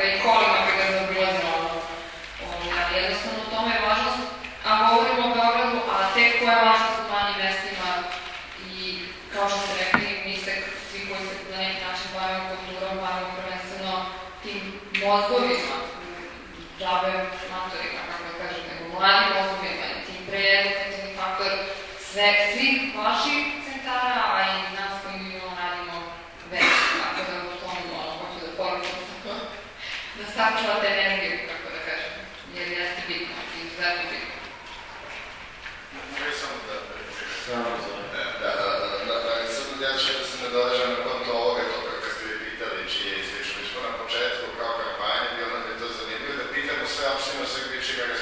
ga i kolima kad ga zaobilazimo. Ovaj, jednostavno, u tome je važnost, a govorimo o Beogradu, a te koja je važnost u manjim mestima i kao što ste rekli, mi se, svi koji se na neki način bavimo kulturom, bavimo prvenstveno tim mozgovima, džabe matorima, kako da kažem, nego mladim mozgovima, tim pre faktor sve, svih vaših centara, sačuvate energiju, kako da kažem, jer jeste bitno i izuzetno bitno. Mogu da Samo za... Da, da, da, da, da, sad ja ću da se ne doležem na konto ovoga toga kad ste pitali čije je slično. Mi smo na početku kao kampanje, bilo nam je to zanimljivo da pitamo sve, apsolutno sve čega ga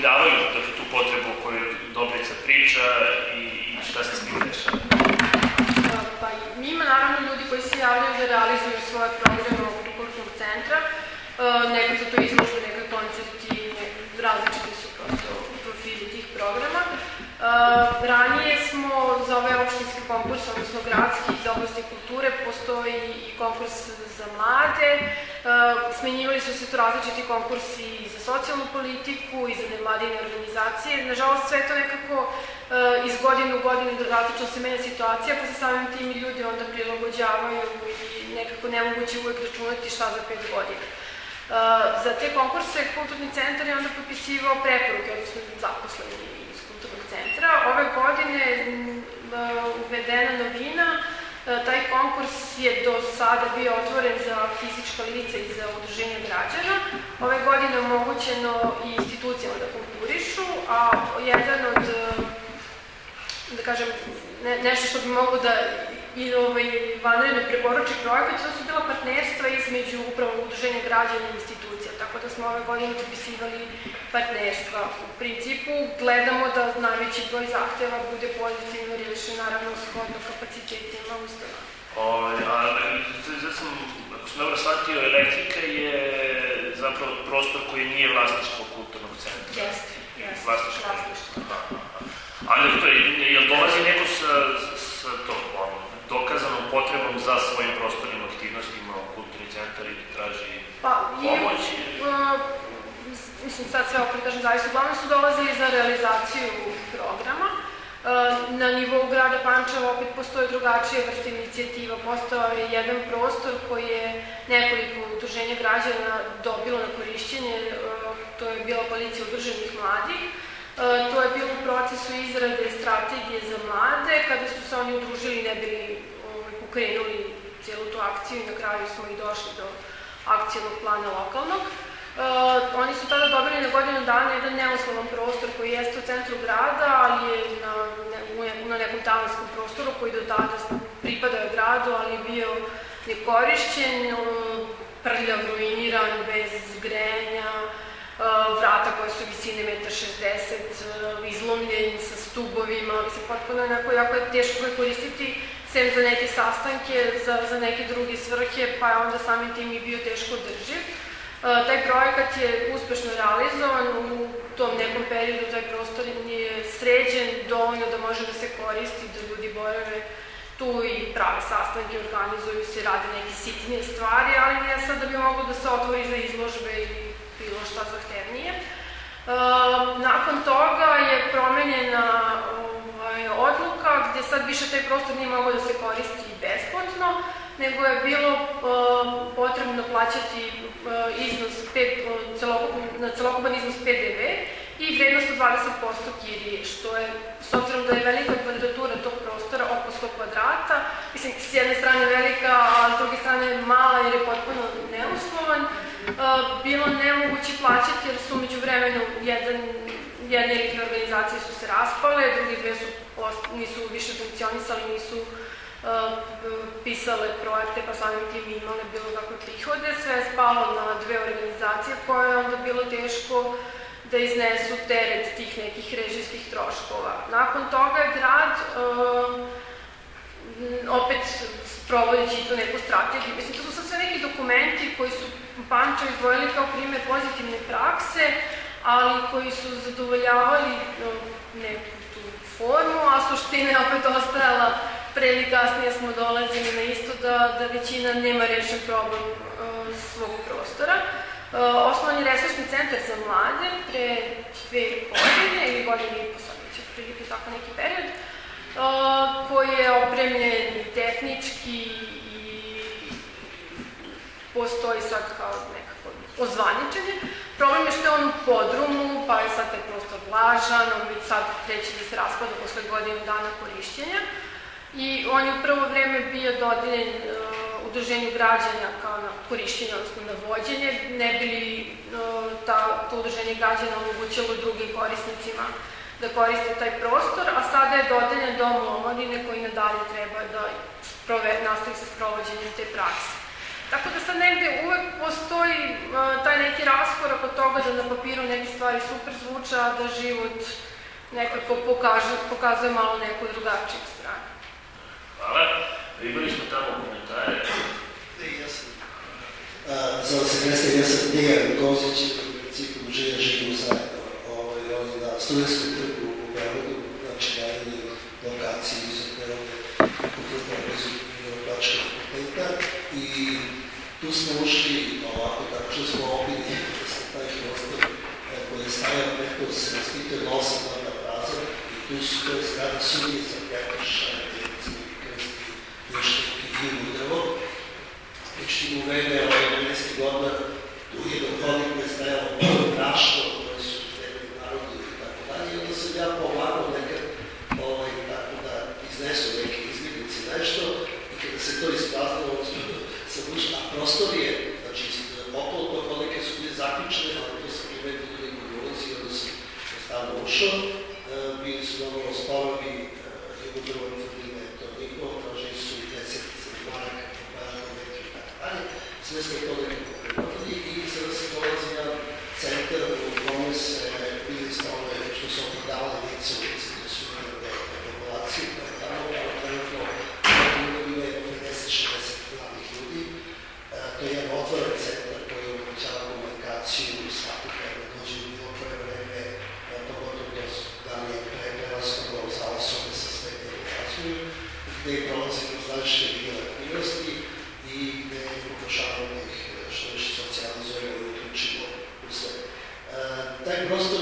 ispoljavaju dakle, tu potrebu o kojoj Dobrica priča i, i šta se s tim dešava? Pa ima naravno ljudi koji se javljaju da realizuju svoje programe oko kulturnog centra. Nekad su to izložbe, nekad koncerti, različiti su prosto profili tih programa. Ranije smo za ove opštinske konkurse, odnosno gradski iz oblasti kulture, postoji i konkurs za mlade, smenjivali su se to različiti konkursi i za socijalnu politiku i za nevladine organizacije. Nažalost, sve to nekako iz godine u godinu drastično se menja situacija, pa se samim tim i ljudi onda prilagođavaju i nekako nemoguće uvek računati šta za pet godina. Za te konkurse kulturni centar je onda potpisivao preporuke, odnosno zaposleni iz kulturnog centra. Ove godine uvedena novina, taj konkurs je do sada bio otvoren za fizička lica i za udruženje građana. Ove godine je omogućeno i institucijama da konkurišu, a jedan od, da kažem, ne, nešto što bi mogo da i ovaj, vanredno preporuči projekat, to su bila partnerstva između upravo udruženja građana i institucija, tako da smo ove godine potpisivali partnerstva. U principu gledamo da najveći broj zahteva bude pozitivno riješen, naravno shodno kapacitetima ustanova. A zato sam, ako sam dobro shvatio, elektrika je zapravo prostor koji nije vlasništvo kulturnog centra. Jeste, jeste. Vlasništvo. Vlasništvo. Ali to je, jel dolazi neko sa, sa to, ono, dokazanom potrebom za svojim prostornim aktivnostima u kulturni centar i traži pa, pomoć? Uh, mislim, sad sve opet kažem zavisi, uglavnom su dolazili za realizaciju programa. Uh, na nivou grada Pančeva opet postoje drugačije vrste inicijativa. Postao je jedan prostor koji je nekoliko udruženja građana dobilo na korišćenje, uh, to je bila policija udruženih mladih. To je bilo u procesu izrade strategije za mlade, kada su se oni udružili ne bili ovaj, pokrenuli cijelu tu akciju i na kraju smo i došli do akcijnog plana lokalnog. Uh, oni su tada dobili na godinu dana jedan neuslovan prostor koji jeste u centru grada, ali je na, ne, na nekom talinskom prostoru koji do tada pripadao gradu, ali je bio nekorišćen, prljav, ruiniran, bez grejanja, vrata koje su visine 1,60 m, izlomljen sa stubovima, mislim, potpuno onako jako je teško ga koristiti, sem za neke sastanke, za, za neke druge svrhe, pa je onda samim tim i bio teško drživ. Taj projekat je uspešno realizovan, u tom nekom periodu taj prostor je sređen dovoljno da može da se koristi, da ljudi borave tu i prave sastanke, organizuju se, rade neke sitnije stvari, ali ne sad da bi moglo da se otvori za izložbe ili bilo šta zahtevnije. E, nakon toga je promenjena ovaj, odluka gde sad više taj prostor nije mogao da se koristi nego je bilo e, potrebno plaćati e, iznos celokupan, na celokupan iznos PDV i vrednost od 20% kirije, što je, s obzirom da je velika kvadratura tog prostora, oko 100 kvadrata, mislim, s jedne strane velika, a s druge strane mala jer je potpuno neuslovan, bilo nemoguće plaćati jer su među vremenu jedan, jedne ili dve organizacije su se raspale, drugi dve su, nisu više funkcionisali, nisu uh, pisale projekte pa samim tim imale bilo kakve prihode, sve je spalo na dve organizacije koje je onda bilo teško da iznesu teret tih nekih režijskih troškova. Nakon toga je grad uh, opet sprovodeći tu neku strategiju, mislim, to su sad sve neki dokumenti koji su Pančo izdvojili kao primjer pozitivne prakse, ali koji su zadovoljavali neku tu formu, a suština je opet ostajala pre ili kasnije smo dolazili na isto da, da većina nema rešen problem uh, svog prostora. Uh, osnovni resursni centar za mlade pre dve godine ili godine i po prilike tako neki period, uh, koji je opremljen i tehnički postoji sad kao nekako ozvaničenje. Problem je što je on u podrumu, pa je sad taj prostor vlažan, on bi sad kreće da se raspada posle godinu dana korišćenja i on je u prvo vreme bio dodeljen e, udrženju građana kao na korišćenje, odnosno na vođenje, ne bi li e, ta, to udruženje građana omogućilo drugim korisnicima da koriste taj prostor, a sada je dodeljen dom omladine koji nadalje treba da prove, nastavi sa sprovođenjem te prakse. Tako da sad negde uvek postoji e, taj neki raskorak od toga da na papiru neke stvari super zvuča, da život nekako pokaže, pokazuje malo neku drugačiju stranu. Hvala. Da Primili smo tamo komentare. Ja sam. Zove se Kresta, ja sam Dijan Kozić, u principu živim, živim zajedno. Ovaj, on je na studijskom trgu u Beogradu, znači na jednoj lokaciji izuzetne ovde kulturnog izugledačka fakulteta i tu smo ušli ovako tako što smo obili da sa taj prostor e, koji je stavljeno neko se raspituje nosa na prazor i tu su to je zgrada sudije za nešto divno drvo. I čim uvede ovaj 90. godina tu jedan hodnik koji je stajalo malo prašno, koje su tebi narodi i tako dalje. I onda sam ja pomagao neke, ovaj, tako da iznesu neke izbjeglice nešto. I kada se to ispraznalo, sam ušao, a prostor je, znači okolo tog su bile zaključene, ali to sam primetio da ima ulici, onda sam stavno ušao. Gracias a. because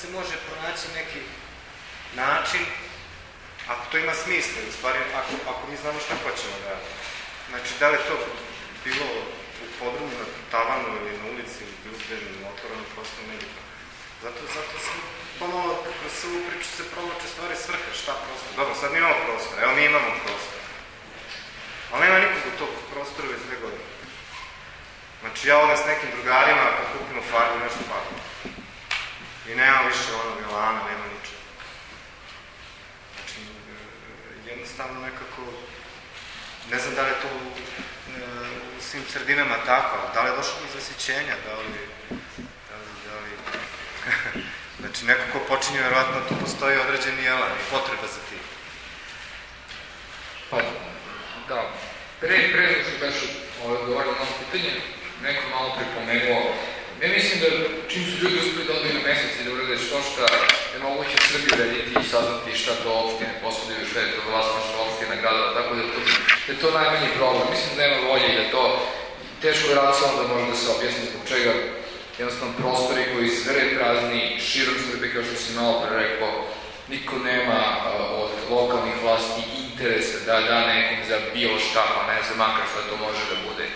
se može pronaći neki način, ako to ima smisla, u stvari, ako, ako mi znamo šta hoćemo da radimo. Znači, da li to bilo u podrumu, na tavanu ili na ulici, ili bilo gde na otvorenom prostoru, nebitno. Zato, zato sam pomalo, kroz ovu priču se provlače stvari svrhe, šta prostor. Dobro, sad mi imamo prostor, evo mi imamo prostor. Ali nema nikog u tog prostora već dve godine. Znači ja ovdje s nekim drugarima, kad kupimo farbu, nešto farbu. I nema više onog elana, nema ničega. Znači, jednostavno nekako, ne znam da li je to u, u svim sredinama tako, da li je došlo do zasićenja, da li, da li, da li znači, neko ko počinje, verovatno, tu postoji određeni elan i potreba za tim. Pa, da, pre, pre što baš odgovorio na ovo pitanje, neko malo pripomenuo, ne mislim da čim su ljudi uspeli da odaju na mesec i da urade što šta je moguće Srbi vediti i saznati šta to opštine posledaju, šta je to vlasništvo opština, gradova, tako da je to, da je to najmanji problem. Mislim da nema volje i da to teško je racionalno da može da se objasni zbog čega jednostavno prostori koji zvere prazni širom Srbije, kao što si malo pre rekao, niko nema od lokalnih vlasti interesa da da nekom za bilo šta, pa ne znam makar šta to može da bude.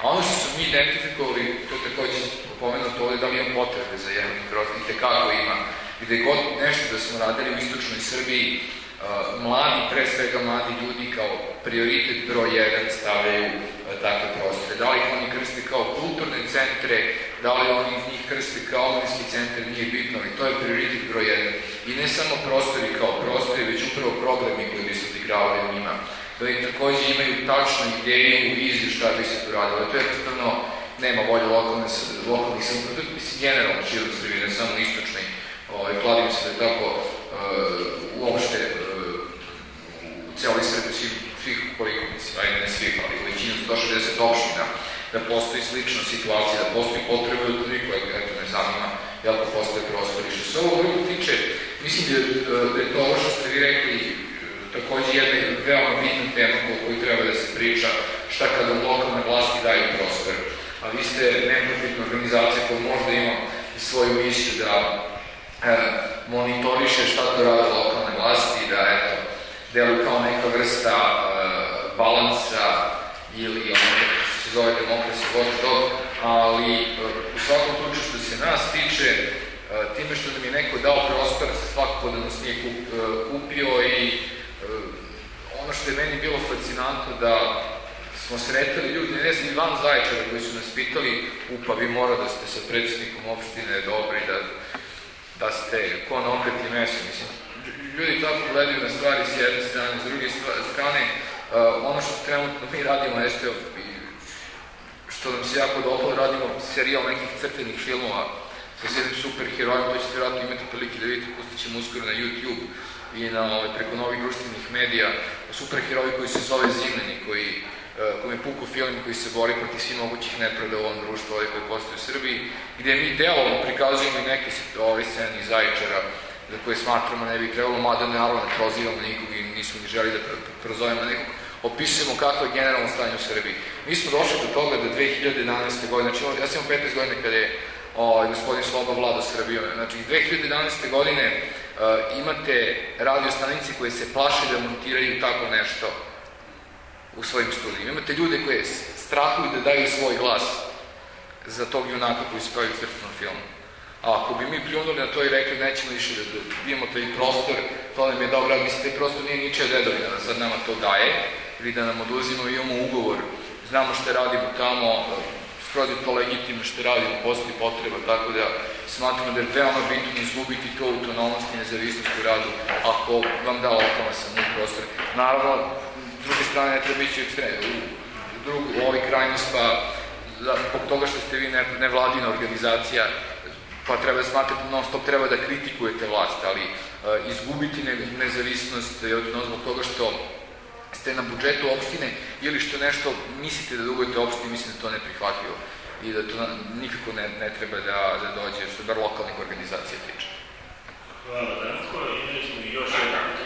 A ono što su mi identifikovali, to takođe pomenuto ovde, da li imam potrebe za jedan prostor, i tekako ima. Gde god nešto da smo radili u istočnoj Srbiji, uh, mladi, pre svega mladi ljudi kao prioritet broj 1 stavljaju uh, takve prostore. Da li oni krste kao kulturne centre, da li oni njih krste kao omladinski centar, nije bitno, ali to je prioritet broj 1. I ne samo prostori kao prostori, već upravo programi koji bi se odigravali u njima. Da im takođe imaju tačnu ideju u viziju šta bi se tu radilo. To je jednostavno nema volje lokalne, lokalnih samouprava, mislim generalno širom Srbije, ne samo istočnoj. Ovaj, kladim se da je tako uh, uopšte uh, u celoj Srbiji svih, svih koliko mislim, ajde ne svih, ali u većinu 160 opština, da postoji slična situacija, da postoji potreba ljudi koje eto ne zanima, jel da postoje prostori. Što se ovo drugo tiče, mislim da, da je to ovo što ste vi rekli, takođe jedna veoma bitna tema o kojoj treba da se priča, šta kada lokalne vlasti daju prostor. A vi ste neprofitna organizacija koja možda ima svoju misiju da e, monitoriše šta to rade lokalne vlasti, da eto, deluju kao neka vrsta e, balansa ili ono se zove demokracija watchdog, ali e, u svakom slučaju što se nas tiče, e, time što nam je neko dao prostor, svakako da nas nije kupio i ono što je meni bilo fascinantno da smo sretali ljudi, ne znam, van Zaječara koji su nas pitali, upa, vi mora da ste sa predsjednikom opštine dobri, da, da ste ko na okreti meso, mislim. Ljudi tako gledaju na stvari s jedne strane, s druge strane, uh, ono što trenutno mi radimo jeste, što nam se jako dopalo, radimo serijal nekih crtenih filmova sa jednim super herojem, to ćete vjerojatno imati prilike da vidite, pustit ćemo uskoro na YouTube i na, ovaj, preko novih društvenih medija, super heroji koji se zove Zimljeni, koji Eh, kom je puku film koji se bori protiv svih mogućih nepravda u ovom društvu ovaj koji postoje u Srbiji, gde mi delom prikazujemo i neke ove scene iz za koje smatramo ne bi trebalo, mada naravno ne prozivamo nikog i nismo ni želi da prozovemo nekog, opisujemo kakvo je generalno stanje u Srbiji. Mi smo došli do toga da 2011. godine, znači ja sam 15 godina kada je o, gospodin Sloba vlada Srbije, znači 2011. godine uh, imate radio stanice koje se plaše da montiraju tako nešto u svojim studijima. Imate ljude koje strahuju da daju svoj glas za tog junaka koji se pravi u crtnom filmu. A ako bi mi pljunuli na to i rekli nećemo više da, dobijemo imamo taj prostor, to nam je dobro, grad, mislim, taj prostor nije niče dedovina, da sad nama to daje, ili da nam oduzimo, imamo ugovor, znamo što radimo tamo, skroz je to legitimno što radimo, postoji potreba, tako da smatramo da je veoma bitno izgubiti to autonomnost i nezavisnost u radu ako vam da lokalna samouprava prostor. Naravno, druge strane ne treba ići u, drug, u ovoj krajnost, pa zbog toga što ste vi ne, nevladina organizacija, pa treba da smatrati non stop treba da kritikujete vlast, ali eh, izgubiti ne, nezavisnost je odnos zbog toga što ste na budžetu opštine ili što nešto mislite da dugujete opštini, mislim da to ne prihvatljivo i da to nikako ne, ne treba da, da dođe, što bar lokalnih organizacija tiče. Hvala, Danko. Imali smo još jedan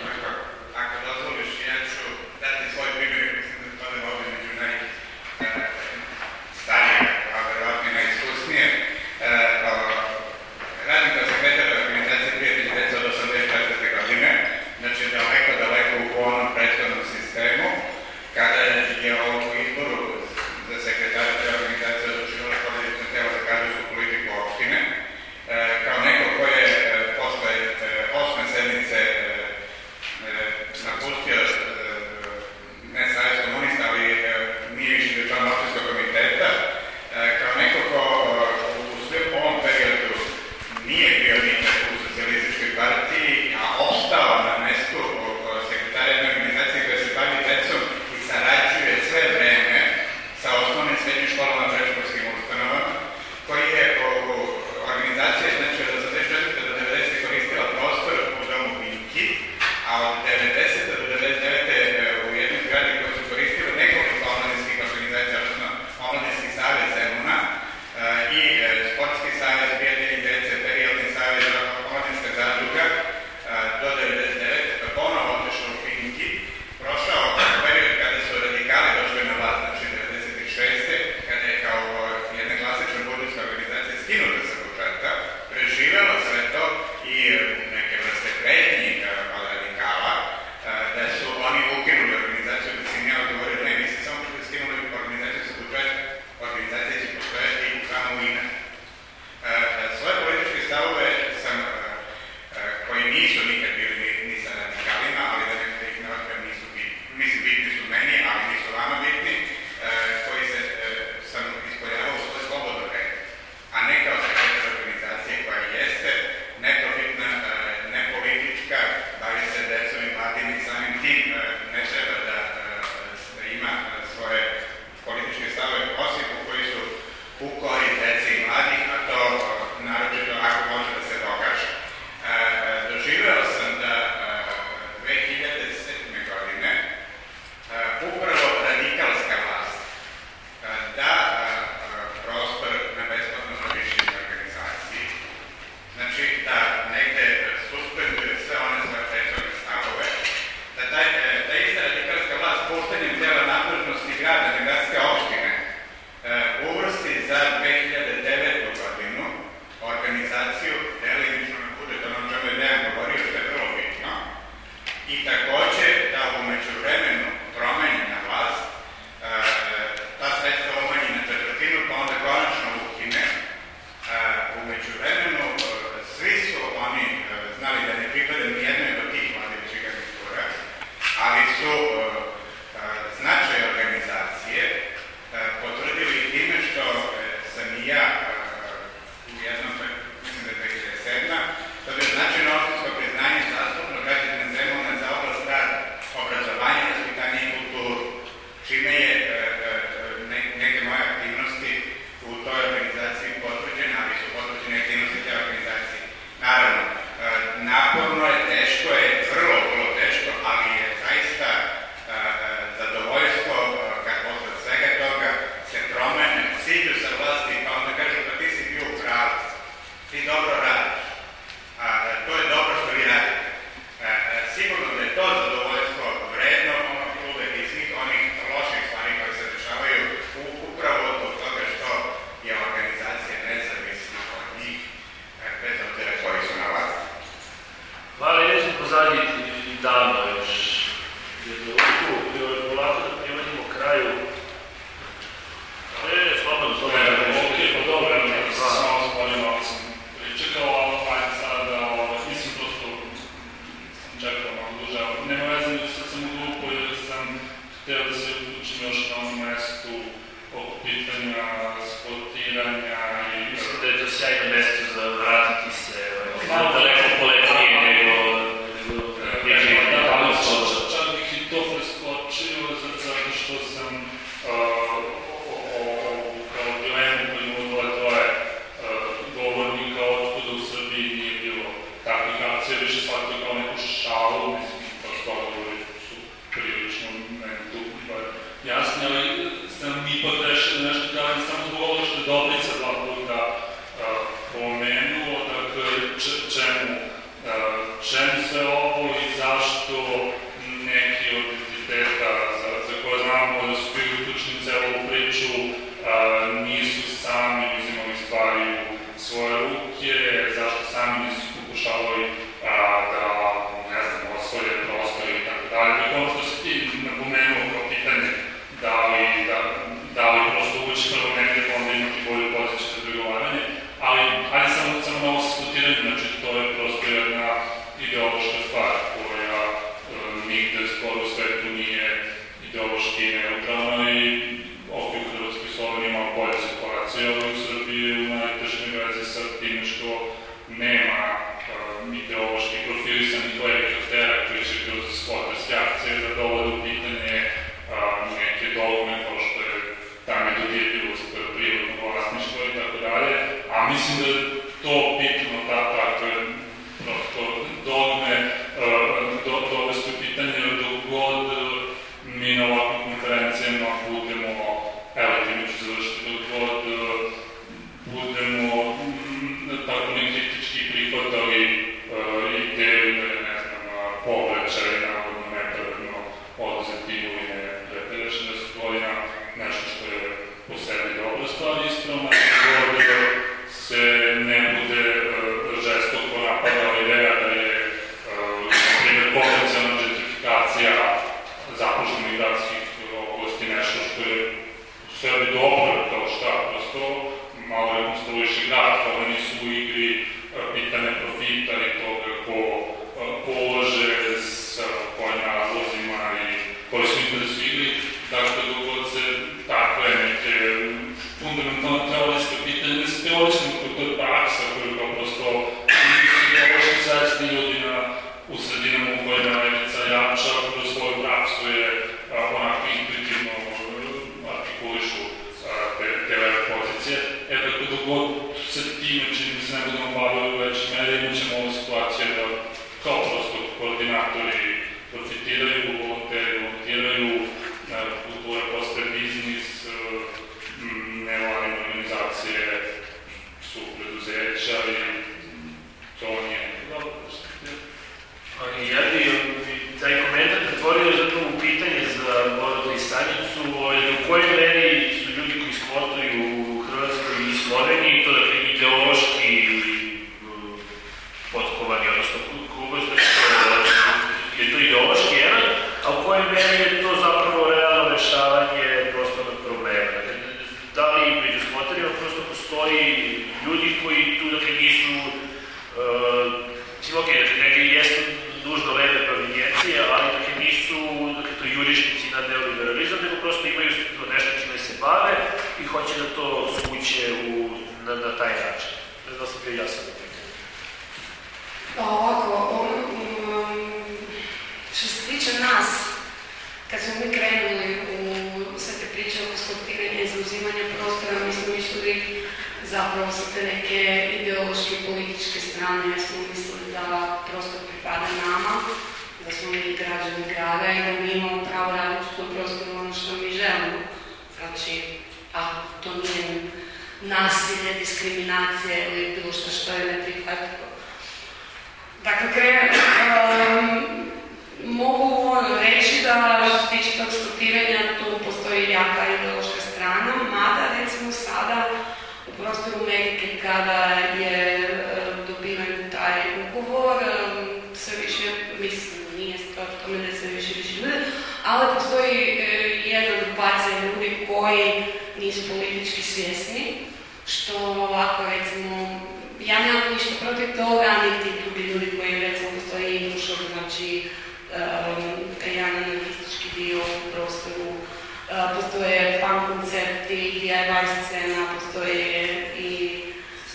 koncerti, DIY scena, postoje i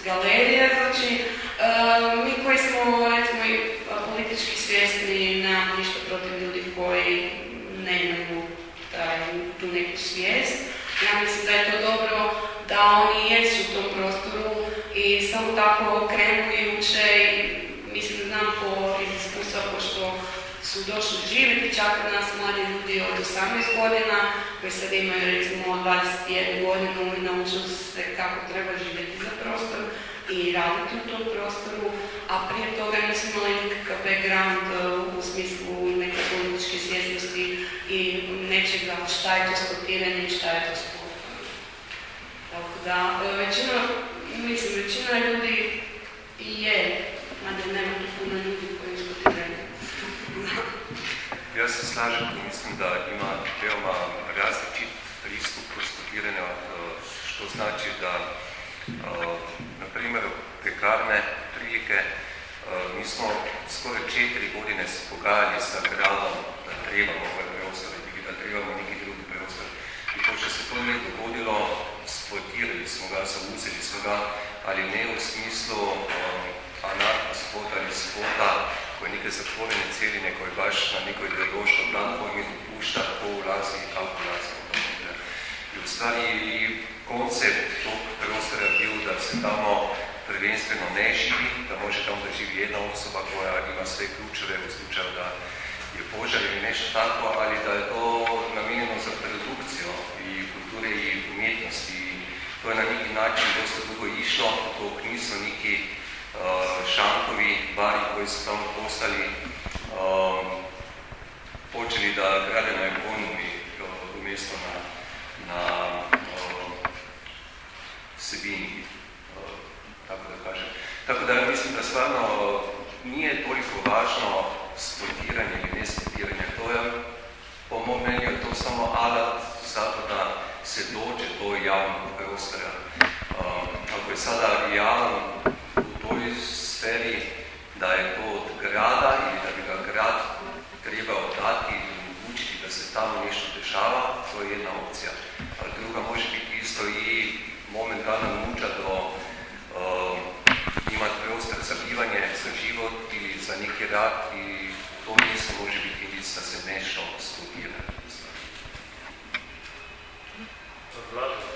galerije, znači uh, mi koji smo recimo i politički svjesni, nemamo ništa protiv ljudi koji nemaju taj, tu neku svijest. Ja mislim da je to dobro da oni jesu u tom prostoru i samo tako krenu i uče i mislim da znam po iz iskustva pošto su došli živjeti čak od nas mladi ljudi od 18 godina koji sad imaju recimo 21 godinu i naučili se kako treba živjeti za prostor i raditi u tom prostoru, a prije toga nisu imali nikakav background uh, u smislu neke političke svjesnosti i nečega šta je to sportiranje i šta je to sport. Tako da, uh, većina, mislim, većina ljudi je, mada nema tu puno ljudi. Ja se slažem, mislim da ima veoma različit pristup u sportiranju, što znači da na primjer pekarne prilike mi smo skoro četiri godine se pogajali sa gradom da trebamo ovaj prostor ili da trebamo neki drugi prostor. I pošto se to nije dogodilo, sportirali smo ga, zauzeli smo ga, ali ne u smislu um, anarko-spota ali spota, koje neke zatvorene celine, koje baš na nekoj ideološko platformi dopušta, ko ulazi i kako ulazi. I v stvari koncept tog prostora bil, da se tamo prvenstveno ne živi, da može tamo da živi jedna osoba koja ima sve ključeve u slučaju da je požar ili nešto tako, ali da je to namenjeno za produkcijo i kulture i umjetnosti. To je na neki način dosta dugo išlo, to niso neki šankovi, bari koji su tamo postali um, počeli da grade na ekonomiji umjesto na, na vsebini, tako da kažem. Tako da mislim, da stvarno nije toliko važno sportiranje ili nesportiranje. To je, po mom mnenju, to samo alat zato da se dođe do javnog prostora. Um, ako je sada javan u toj sferi da je to od grada ili da bi ga grad trebao dati ili omogućiti da se tamo nešto dešava, to je jedna opcija. Ali druga može biti isto i momentalna nuča do uh, imati prostor za bivanje, za život ili za neki rad i to mjesto može biti indic da se nešto studira. Vlada.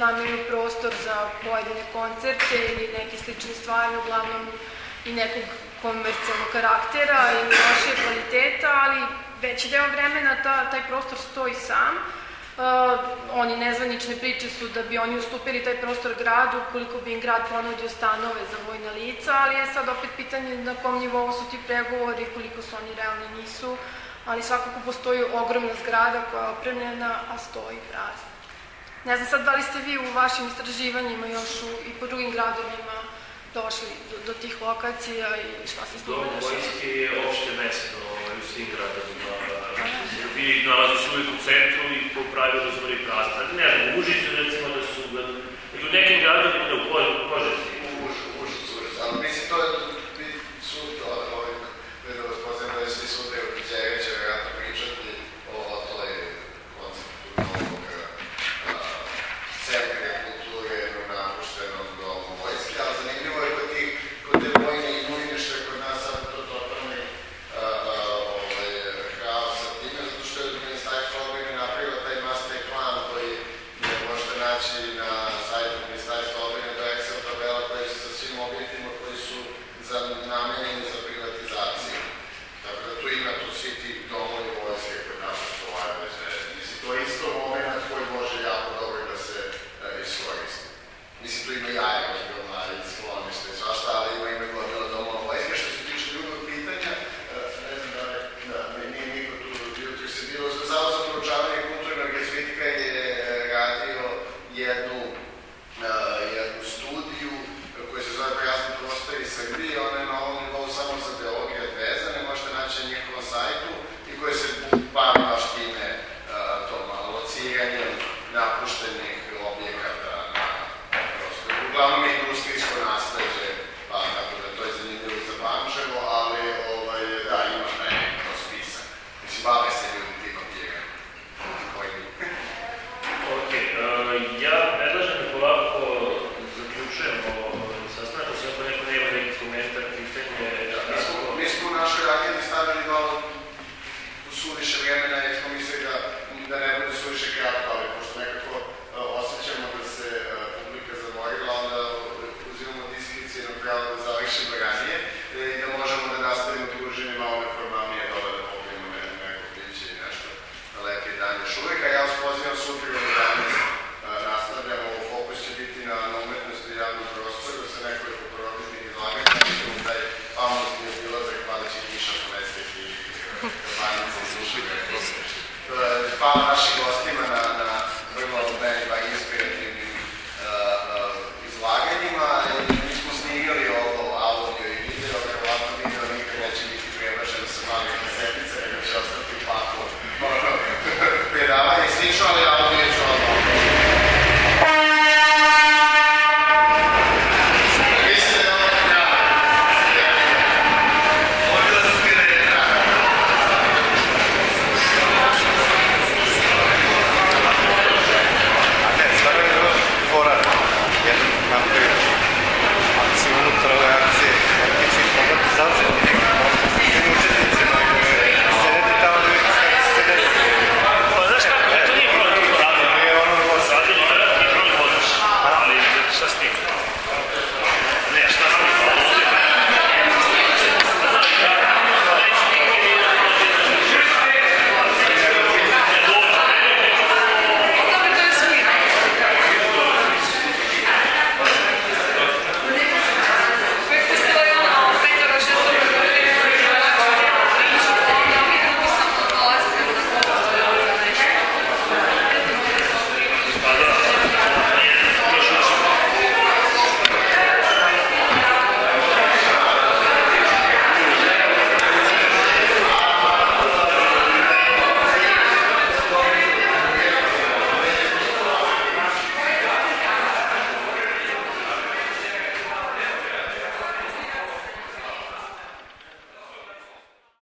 iznamenju prostor za pojedine koncerte ili neke slične stvari, uglavnom i nekog komercijalnog karaktera i lošije kvaliteta, ali veći deo vremena ta, taj prostor stoji sam. Uh, oni nezvanične priče su da bi oni ustupili taj prostor gradu koliko bi im grad ponudio stanove za vojna lica, ali je sad opet pitanje na kom nivou su ti pregovori, koliko su oni realni nisu, ali svakako postoji ogromna zgrada koja je opremljena, a stoji prazna. Ne znam sad da li ste vi u vašim istraživanjima još u, i po drugim gradovima došli do, do tih lokacija i šta se s da dešava? Vojske je opšte mesto ovaj, u svim gradovima znači, u nalazi se uvijek u centru i po pravilu razvori prazna. Znači, ne znam, u Užicu recimo da su, da- u nekim gradovima da u Požešci. U Užicu, u Užicu, ali mislim to je